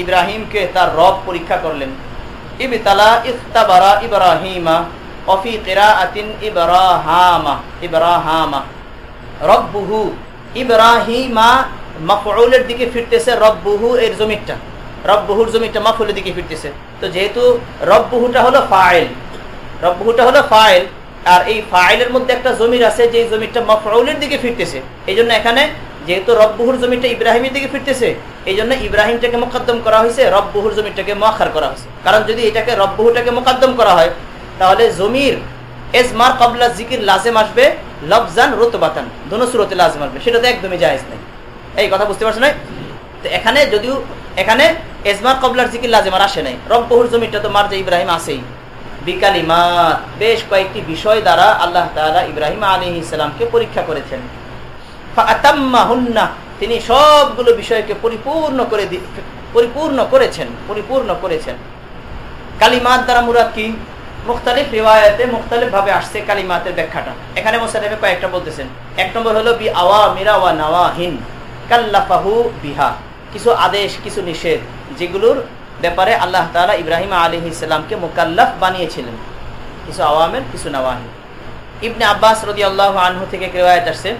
Speaker 3: ইব্রাহিমকে তার রব পরীক্ষা করলেন। ইবতালা ইস্তাবারা ইব্রাহিমা অফি কিরাআতিন ইব্রাহামা ইব্রাহামা। রব্বুহু ইব্রাহিমা মাফউলের দিকে ফিরতেছে রব্বুহু এর জমিরটা রব্বহুর জমিটা মাফুলের দিকে ফিরতেছে। তো যেহেতু রব্বহুটা হলো ফাইল, রব্বহুটা হলো ফাইল, আর এই ফাইলের মধ্যে একটা জমির আছে যে জমিটা মফরৌলের দিকে ফিরতেছে। এই জন্য এখানে যেহেতু রব্বহুর জমিটা ইব্রাহিমের দিকে ফিরতেছে এই জন্য ইব্রাহিমটাকে মোকদ্দম করা হয়েছে, রব্বহুর জমিটাকে মোয়াখার করা হয়েছে। কারণ যদি এটাকে রব্বহুটাকে মোকদ্দম করা হয়, তাহলে জমির এজমার কবলা জিকির লাজেম আসবে, লফজান রোতবাতান দোনো সুরতে লাজেম আসবে। সেটা তো একদমই জায়েজ নেই। এই কথা বুঝতে পারছ না এখানে যদিও, এখানে এজমার কবলার জিকির লাজেমার আসে নাই। রব্বহুর জমিটা তো মার্জা ইব্রাহিম আসেই বিকালিমাত বেশ কয়েকটি বিষয় দ্বারা আল্লাহ তালা ইব্রাহিম আলী ইসলামকে পরীক্ষা করেছেন। তিনি সবগুলো বিষয়কে পরিপূর্ণ করে পরিপূর্ণ করেছেন পরিপূর্ণ করেছেন। কালিমাত দ্বারা মুরাদ কি? মুখতালিফ রিওয়ায়তে মুখতালিফ ভাবে আসছে কালিমাতের ব্যাখ্যাটা। এখানে মোসালেফে কয়েকটা বলতেছেন। এক নম্বর হলো বি আওয়া মিরা ওয়া নাওয়াহিন। কাল্লাফাহু বিহা। কিছু আদেশ, কিছু নিষেধ, যেগুলোর ব্যাপারে আল্লাহ তালা ইব্রাহিম আলী ইসলামকে মোকাল্লাফ বানিয়েছিলেন। কিছু আওয়ামের, কিছু নাওয়াহিন ইবনে আব্বাস রদি আল্লাহ আনহু থেকে রেওয়ায়ত আসছে,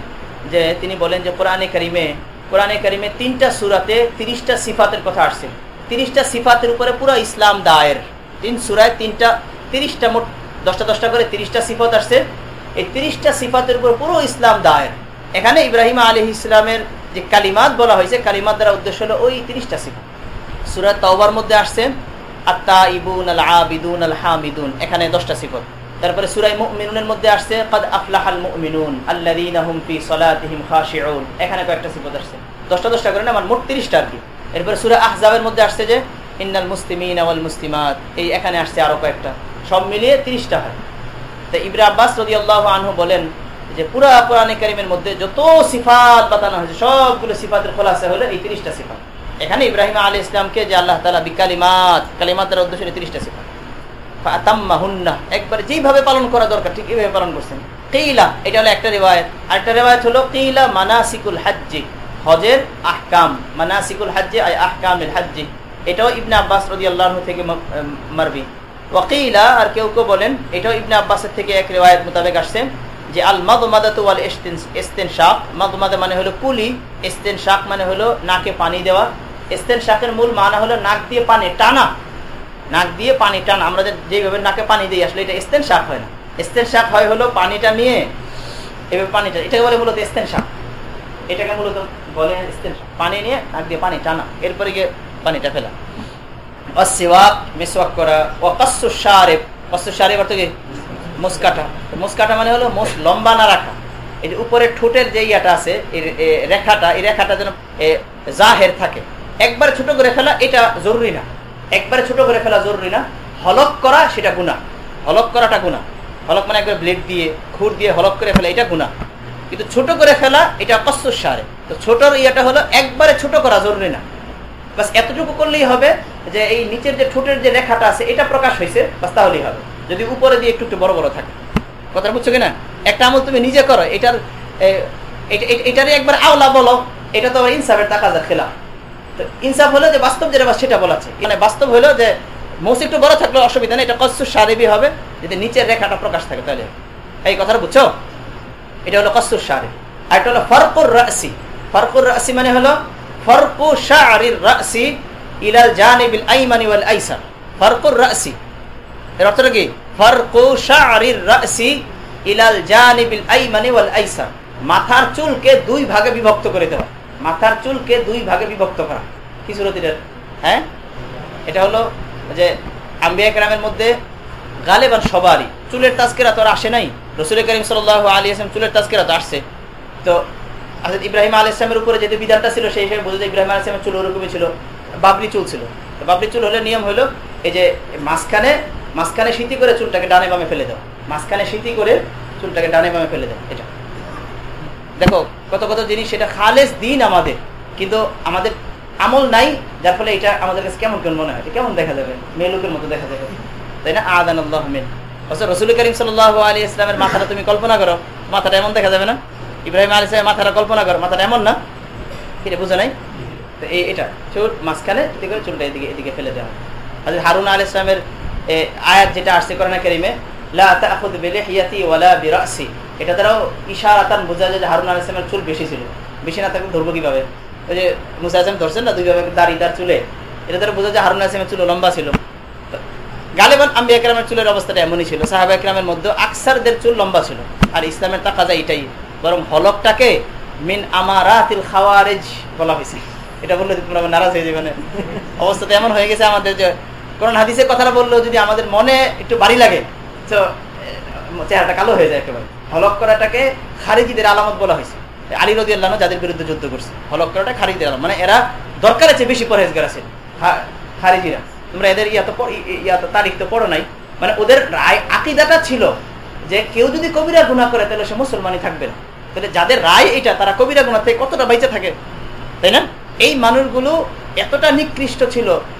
Speaker 3: যে তিনি বলেন যে কোরআনে করিমে কোরআনে করিমে তিনটা সুরাতে তিরিশটা সিফাতের কথা আসছে। তিরিশটা সিফাতের উপরে পুরো ইসলাম দায়ের। তিন সুরায় তিনটা, তিরিশটা মোট দশটা দশটা করে তিরিশটা সিফাত আসছে। এই তিরিশটা সিফাতের উপর পুরো ইসলাম দায়ের। এখানে ইব্রাহিম আলী ইসলামের যে কালিমাত বলা হয়েছে, কালিমাত দ্বারা উদ্দেশ্য হলো ওই তিরিশটা সিফাত। সুরাত তাওবার মধ্যে আসছে আত্মা ইবুন আল আবিদুন আল হামিদুন, এখানে দশটা সিফত। তারপরে সুরাই মুমিনুনের মধ্যে আসছে, কদ আফলাহাল মুমিনুন আল্লাযীনা হুম ফি সালাতিহিম খাশিউন, এখানে কয়েকটা সিফত আসছে। দশটা দশটা করে না, আমার মোট 30টা আর কি। এরপরে সূরা আহজাবের মধ্যে আসছে যে, ইন্নাল মুসলিমিনা ওয়াল মুসলিমাত, এই এখানে আসছে আরও কয়েকটা। সব মিলিয়ে 30টা হয়। তো ইবরা আব্বাস রাদিয়াল্লাহু আনহু বলেন যে পুরা কোরআনে কারীমের মধ্যে যত সিফাত বাতানো হয়েছে, সবগুলো সিফাতের খোলাসা হলো এই 30টা সিফাত। এখানে ইব্রাহিম আলী ইসলামকে যে আল্লাহ তালা বিকালিমাত, কালিমাত দ্বারা উদ্দেশ্য 30টা সিফাত। একবার যেইভাবে পালন করা দরকার, ঠিক এইভাবে পালন করছেন। কেইলা এটা হলো একটা রেওয়ায়ত। আরেকটা রেওয়ায়ত হলো কেইলা মানাসিকুল হাজ্জি, হজের আহকাম। মানাসিকুল হাজ্জি, আই আহকামিল হাজ্জি। এটাও ইবনে আব্বাস রদি আল্লাহ থেকে মারবি। ওয়াকিলা, আর কেউ কেউ বলেন, এটাও ইবনে আব্বাসের থেকে এক রেওয়ায়ত মোতাবেক আসছে। যে আল মাদ মাদাতুয়াল এস্তেন শাক মাদ মাদা মানে হলো কুলি এস্তেন শাক মানে হলো নাকে পানি দেওয়া। এস্তেন শাকের মূল মানা হলো নাক দিয়ে পানি টানা। নাক দিয়ে পানি টানা। আমরা যেভাবে নাকে পানি দিই, আসলে এটা স্তেন শাক হয় না। স্তেন শাক হয় হলো পানিটা নিয়ে এভাবে পানিটা, এটাকে বলে মূলত স্তেন শাক এটাকে মূলত বলে স্তেন শাক পানি নিয়ে নাক দিয়ে পানি টানা। এরপরে গিয়ে পানিটা ফেলা। অসিওয়াক মেসওয়াক করা। ও কস্সু সারেব কস্সু সারেব অর্থ কি? মুসকাটা। মুসকাটা মানে হলো মোস লম্বা না রাখা। এই যে উপরে ঠোঁটের যে ইয়াটা আছে রেখাটা, এই রেখাটা যেন জাহের থাকে। একবার ছোট করে ফেলা এটা জরুরি না। একবারে ছোট করে ফেলা জরুরি না। হলক করা সেটা গুণা হলক করাটা গুণা হলক মানে একবার ব্লেড দিয়ে খুর দিয়ে হলক করে ফেলা, এটা গুণা কিন্তু ছোট করে ফেলা, এটা কস্তর সারে। তো ছোটর ইয়েটা হলো একবারে ছোট করা জরুরি না। বাস এতটুকু করলেই হবে যে এই নিচের যে ঠোঁটের যে রেখাটা আছে, এটা প্রকাশ হয়েছে বাস তাহলেই হবে। যদি উপরে দিয়ে একটু একটু বড় বড় থাকে। কথা বুঝছ কিনা? একটা আমল তুমি নিজে করো, এটার এটারই একবার আওলা বলো, এটা তো আবার ইনসাফের তাকাজা খেলা। ইনসাফ হলো যে বাস্তব যেটা সেটা বলাচ্ছে মানে বাস্তব হলো যে মৌস একটু বড় থাকলে অসুবিধা নেই, এটা কষ্ট সারেবি হবে, যদি নিচের রেখাটা প্রকাশ থাকে তাহলে। এই কথাটা বুঝছ? এটা হলো কস্তুর সারে আর এটা হলো ফরকুর রাসি। ফরকুর রাসি মানে হলো ফরকু শাহরির রাসি ইলাল জানিবিল আইমানি ওয়াল আইসার। ফরকুর রাসি। এর অর্থটা কি? ফরকু শাহরির রাসি ইলাল জানিবিল আইমানি ওয়াল আইসার। মাথার চুলকে দুই ভাগে বিভক্ত করে দেওয়া। মাথার চুলকে দুই ভাগে বিভক্ত করা। কি সুরতিটার হ্যাঁ? এটা হলো যে আম্বিয়া গ্রামের মধ্যে গালেবান সবারই। চুলের তাজকেরা তো আর আসে নাই। রসুল করিম সাল আলী আসলাম চুলের তাজকেরা তো আসছে। তো আসলে ইব্রাহিম আল ইসলামের উপরে যেহেতু বিধানটা ছিল, সেই হিসেবে বোঝা ইব্রাহিম আল ইসলামের চুল ওরকমই ছিল। বাবরি চুল ছিল। বাবরি চুল হলে নিয়ম হলো, এই যে মাঝখানে মাঝখানে শীতি করে চুলটাকে ডানে বামে ফেলে দেওয়া মাঝখানে শীতি করে চুলটাকে ডানে বামে ফেলে দেওয়া এটা। দেখো, কত কত জিনিস, সেটা খালেস দিন আমাদের। কিন্তু আমাদের আমল নাই, যার ফলে এটা আমাদের কাছে কেমন কেমন মনে হয়? কেমন দেখা যাবে? মেয়ে লোকের মতো দেখা যাবে। তাই না? আদান আল্লাহ রসুল করিম সাল আলী ইসলামের মাথাটা তুমি কল্পনা করো। মাথাটা এমন দেখা যাবে না? ইব্রাহিম আলী ইসলামের মাথাটা কল্পনা করো। মাথাটা এমন না? এটা বুঝে নাই? তো এই, এটা। চুল মাঝখানে করে চুলটা এদিকে এদিকে ফেলে দেওয়া। হারুন আল ইসলামের আয়াত যেটা আসছে করোনা করিমে বোঝা যায় যে হারুন চুল বেশি ছিল। বেশি না থাকলে ধরবো কীভাবে? ওই যে ধরছেন না, দুইভাবে দাড়ি, তার চুলে? এটা বোঝা যায় হারুন চুল লম্বা ছিল। গালেবান আম্বি একরামের চুলের অবস্থাটা এমনই ছিল। সাহাবা একরামের মধ্যে আকসারদের চুল লম্বা ছিল। আর ইসলামের তাকাজা এটাই বরং হলকটাকে মিন আমারাতিল খাওয়ারেজ বলা হয়েছে। এটা বললে তোমরা নারাজ হয়ে যাবে অবস্থাটা এমন হয়ে গেছে আমাদের যে কোরআন হাদিসের কথাটা বললেও যদি আমাদের মনে একটু বাড়ি লাগে, তো চেহারাটা কালো হয়ে যায় একেবারে। হলক করাটাকে খারিজিদের আলামত বলা হয়েছে। আলী রদি আল্লাহ যাদের বিরুদ্ধে যুদ্ধ করছে, হলক করাটা খারিজিদের আলামত। মানে এরা দরকার আছে বেশি পরহেজগার আছে খারিজিরা। তোমরা এদের ইয়া তো ইয়া তো তারিখ তো পড়ো নাই। মানে ওদের রায়, আকিদাটা ছিল যে কেউ যদি কবিরা গুণা করে, তাহলে সে মুসলমানই থাকবে না। তাহলে যাদের রায় এটা, তারা কবিরা গুণা থেকে কতটা বেঁচে থাকে? তাই না? এই মানুষগুলো এতটা নিকৃষ্ট ছিল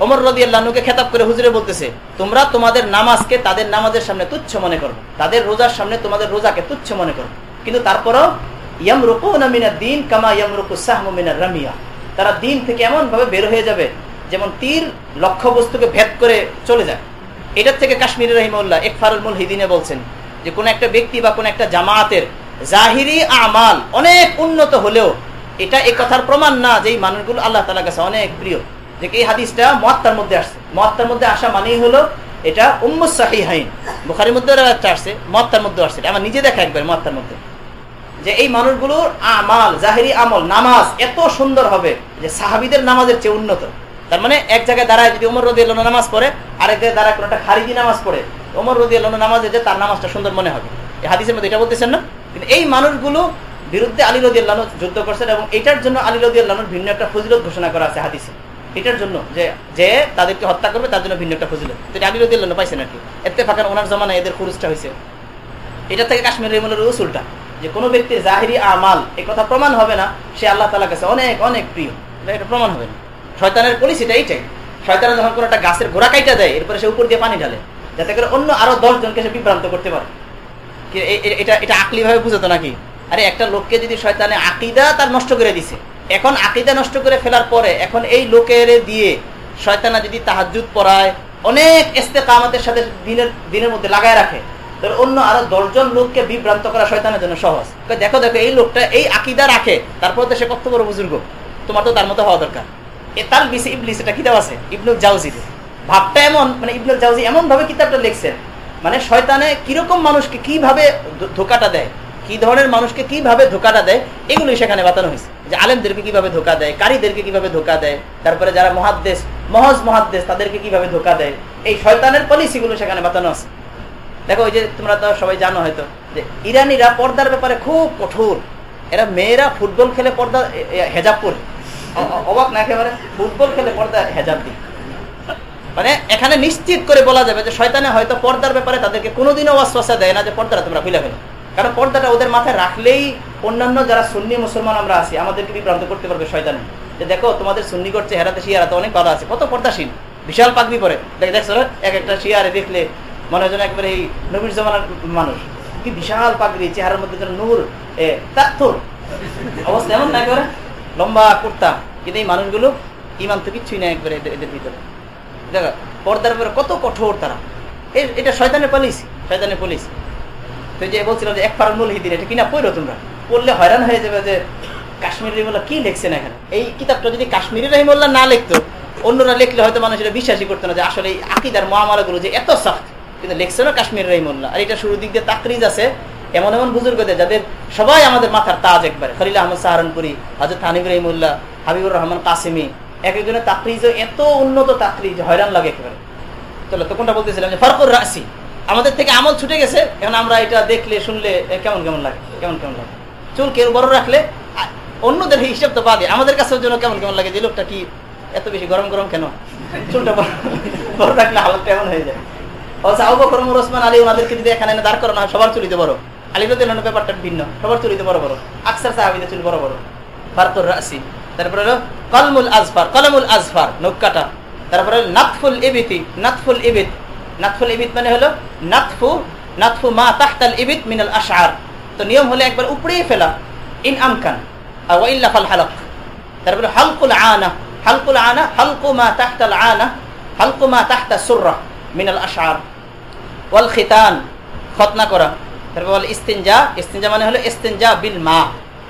Speaker 3: ওমর রদি আল্লাহকে খেতাব করে হুজুরে বলতেছে, তোমরা তোমাদের নামাজকে তাদের নামাজের সামনে তুচ্ছ মনে করো। তাদের রোজার সামনে তোমাদের রোজাকে তুচ্ছ মনে করো। কিন্তু তারপরও দিন কামা রামিয়া। তারা দিন থেকে এমন ভাবে বের হয়ে যাবে, যেমন তীর লক্ষ্য বস্তুকে ভেদ করে চলে যায়। এটার থেকে কাশ্মীর রহিমউল্লাহ এক ফারুল হিদিনে বলছেন যে, কোন একটা ব্যক্তি বা কোন একটা জামায়াতের জাহিরি আমাল অনেক উন্নত হলেও, এটা এই কথার প্রমাণ না যে এই মানুষগুলো আল্লাহ তালা কাছে অনেক প্রিয়। যে এই হাদিসটা মহাত্মার মধ্যে আসছে। মহাত্মার মধ্যে আসা মানেই হলো এটা উম্মুস সাহি হাইন বুখারির মধ্যে একটা আসছে মহাত্মার মধ্যে আসছে। আমার নিজে দেখা একবার মহাত্মার মধ্যে। যে এই মানুষগুলোর আমাল, জাহেরি আমল, নামাজ এত সুন্দর হবে যে সাহাবিদের নামাজের চেয়ে উন্নত। তার মানে এক জায়গায় দাঁড়ায় যদি ওমর রদি আল্লাহ নামাজ পড়ে, আরেক জায়গায় দাঁড়ায় কোনো একটা খারিজি নামাজ পড়ে, ওমর রদি আল্লাহ নামাজে যে তার নামাজটা সুন্দর মনে হবে। এই হাদিসের মধ্যে এটা বলতেছেন না? কিন্তু এই মানুষগুলো বিরুদ্ধে আলী রদি আল্লাহ যুদ্ধ করছেন এবং এটার জন্য আলী রদি আল্লাহর ভিন্ন একটা ফজিলত ঘোষণা করা আছে হাদিসে। এটার জন্য যে তাদেরকে হত্যা করবে, তার জন্য ভিন্ন একটা ফজিলত। এটা আলী রদি আল্লাহ পাইছে নাকি এতে ফাঁকার ওনার জমানায় এদের খুরুজটা হয়েছে এটা থেকে কাশ্মীর রেমলের উসুলটা, যে কোনো ব্যক্তির জাহিরি আমাল, এ কথা প্রমাণ হবে না, সে আল্লাহ তালা কাছে অনেক অনেক প্রিয়। এটা প্রমাণ হবে না। শয়তানের পলিসিটা এইটাই। শয়তানের যখন কোনো একটা গাছের ঘোড়া কাইটা দেয়, এরপরে সে উপর দিয়ে পানি ঢালে, যাতে করে অন্য আরও দশ জনকে সে বিভ্রান্ত করতে পারে। এটা এটা আকলি ভাবে বুঝতো নাকি? আরে একটা লোককে যদি শয়তানে আকিদা তার নষ্ট করে দিছে এখন আকিদা নষ্ট করে ফেলার পরে এখন এই লোকের দিয়ে শয়তানা যদি তাহাজুদ পড়ায়, অনেক এস্তে কামাতের সাথে দিনের দিনের মধ্যে লাগায় রাখে, তাহলে অন্য আরও দশজন লোককে বিভ্রান্ত করা শয়তানের জন্য সহজ। দেখো দেখো, এই লোকটা এই আকিদা রাখে, তারপর তো সে কত বড় বুজুর্গ। তোমার তো তার মতো হওয়া দরকার। এ তার বিসে ইবলিস, এটা কিতাব আছে? ইবনুল জাউজির। ভাবটা এমন মানে ইবনুল জাউজি এমন ভাবে কিতাবটা লিখছেন মানে শয়তানে কীরকম মানুষকে কীভাবে ধোকাটা দেয়, কি ধরনের মানুষকে কীভাবে ধোকাটা দেয় এগুলো সেখানে বাতানো হয়েছে। যে আলেমদেরকে কীভাবে ধোকা দেয়, কারীদেরকে কীভাবে ধোকা দেয়, তারপরে যারা মহাদ্দেশ মহজ মহাদ্দেশ তাদেরকে কীভাবে ধোকা দেয়, এই শয়তানের পলিসিগুলো সেখানে বাতানো আছে। দেখো ওই যে তোমরা তো সবাই জানো হয়তো, যে ইরানিরা পর্দার ব্যাপারে খুব কঠোর। এরা মেয়েরা ফুটবল খেলে পর্দা হেজাব পরে। অবাক না একেবারে? ফুটবল খেলে পর্দা, হেজাব দিই মানে এখানে নিশ্চিত করে বলা যাবে যে শয়তানে হয়তো পর্দার ব্যাপারে তাদেরকে কোনোদিনও অশ্বাসা দেয় না যে পর্দাটা তোমরা খুলে ফেলো। কারণ পর্দাটা ওদের মাথায় রাখলেই অন্যান্য যারা সুন্নি মুসলমান আমরা আছি, আমাদেরকে বিভ্রান্ত করতে পারবে শয়তানে। যে দেখো, তোমাদের সুন্নি করছে হেরাতে শিয়ারা অনেক ভালো আছে। কত পর্দাসীন বিশাল পাগড়ি পরে। দেখছ এক একটা শিয়ারে দেখলে মনে হয় একবারে এই নবীর জমানার মানুষ। কি বিশাল পাগড়ি, চেহারার মধ্যে যেন নূর অবস্থা এমন না একবারে? লম্বা কুর্তা। কিন্তু এই মানুষগুলো ইমান তো কিচ্ছুই না একবারে এদের ভিতরে। দেখো, পর্দার উপরে কত কঠোর তারা। এটা শয়তানের পুলিশ শয়তানের পুলিশ তো যে বলছিল যে এক পারার মূল হিদিন এটা কিনা পড়ো তোমরা? পড়লে হয়রান হয়ে যাবে যে কাশ্মীর রহিমুল্লাহ কি লিখছেন এখানে? এই কিতাবটা যদি কাশ্মীরি রহিমুল্লাহ না লিখতো, অন্যরা লিখলে হয়তো মানুষ এটা বিশ্বাসই করতো না যে আসলে এই আকিদার মহামালাগুলো যে এত সফট কিন্তু লিখছে না কাশ্মীর রহিমুল্লাহ। আর এটা শুরু দিক দিয়ে তাকরিজ আছে, এমন এমন বুজুর্গদের যাদের সবাই আমাদের মাথার তাজ একবারে। খলিল আহমদ সাহারনপুরি হজরত হানিব রহিমুল্লাহ, হাবিবুর রহমান কাসিমি, এক একজনের তাকরিজ এত উন্নত তাকরিজ, হয়রান লাগে একেবারে। চলো, তো কোনটা বলতেছিলাম যে, ফরকুর রাশি আমাদের থেকে আমল ছুটে গেছে, এখন আমরা এটা দেখলে, শুনলে কেমন কেমন লাগে, কেমন কেমন লাগে? চুল কেউ বড় রাখলে অন্যদের হিসাব তো বাদে, আমাদের কাছেও জন্য কেমন কেমন লাগে, যে লোকটা কি এত বেশি গরম গরম কেন? চুলটা বড় রাখলে হালতটা এমন হয়ে যায়। দাঁড় করানো সবার ব্যাপারটা ভিন্ন, সবার বড় বড়। চুল বড় বড়। তারপরে হলো, কলমুল আজফার কলমুল আজফার, নৌকাটা। তারপরে নাতফুল ইবিত। নাতফুল ইবিত মানে হলো নাতফু নাতফু মা তাহতাল ইবিত মিনাল আশআর। তো নিয়ম হলো একবার উপরেই ফেলা, ইন আমকান হালক। তারপরে হালকুল আনা হালকুল আনা, হালকু মা তাহতাল আনা, হালকু মা তাহতা সুররা মিনাল আশআর। ওয়াল খিতান, খতনা করা। তারপর বলে ইস্তেঞ্জা ইস্তেঞ্জা মানে হলো ইস্তেঞ্জা বিল মা।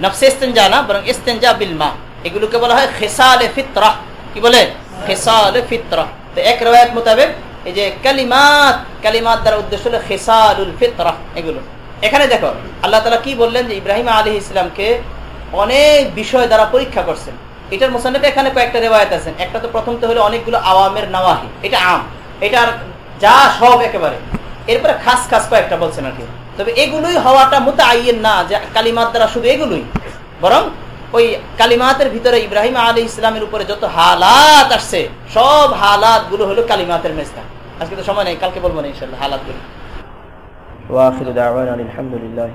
Speaker 3: নফসে ইস্তেঞ্জা না, বরং ইস্তেঞ্জা বিল মা। এগুলোকে বলা হয় খেসালে ফিতরা। কি বলে? খেসালে ফিতরা। তো এক রবায়ত মোতাবেক এই যে কালিমাত কালিমাত দ্বারা উদ্দেশ্য হলো খেসালুল ফিতরা, এগুলো। এখানে দেখো, আল্লাহ তালা কি বললেন যে ইব্রাহিম আলী ইসলামকে অনেক বিষয় দ্বারা পরীক্ষা করছেন। এটার মোসান্নফে এখানে কয়েকটা রেওয়ায়ত আছেন একটা তো প্রথম তো হলো অনেকগুলো আওয়ামের নাওয়াহি, এটা আম। এটার যা সব একেবারে। এরপরে খাস খাস কয়েকটা বলছেন আর কি। তবে এগুলোই হওয়াটা মতো আইয়ের না যে কালিমাত দ্বারা শুধু এগুলোই। বরং ওই কালিমাতের ভিতরে ইব্রাহিম আলী ইসলামের উপরে যত হালাত আসছে, সব হালাতগুলো হলো কালিমাতের মেজদা। আজকে তো সময় নেই কালকে বলব না ইনশাল্লাহ হালাত করি। ওয়াখির দাওয়ান আলহামদুলিল্লাহ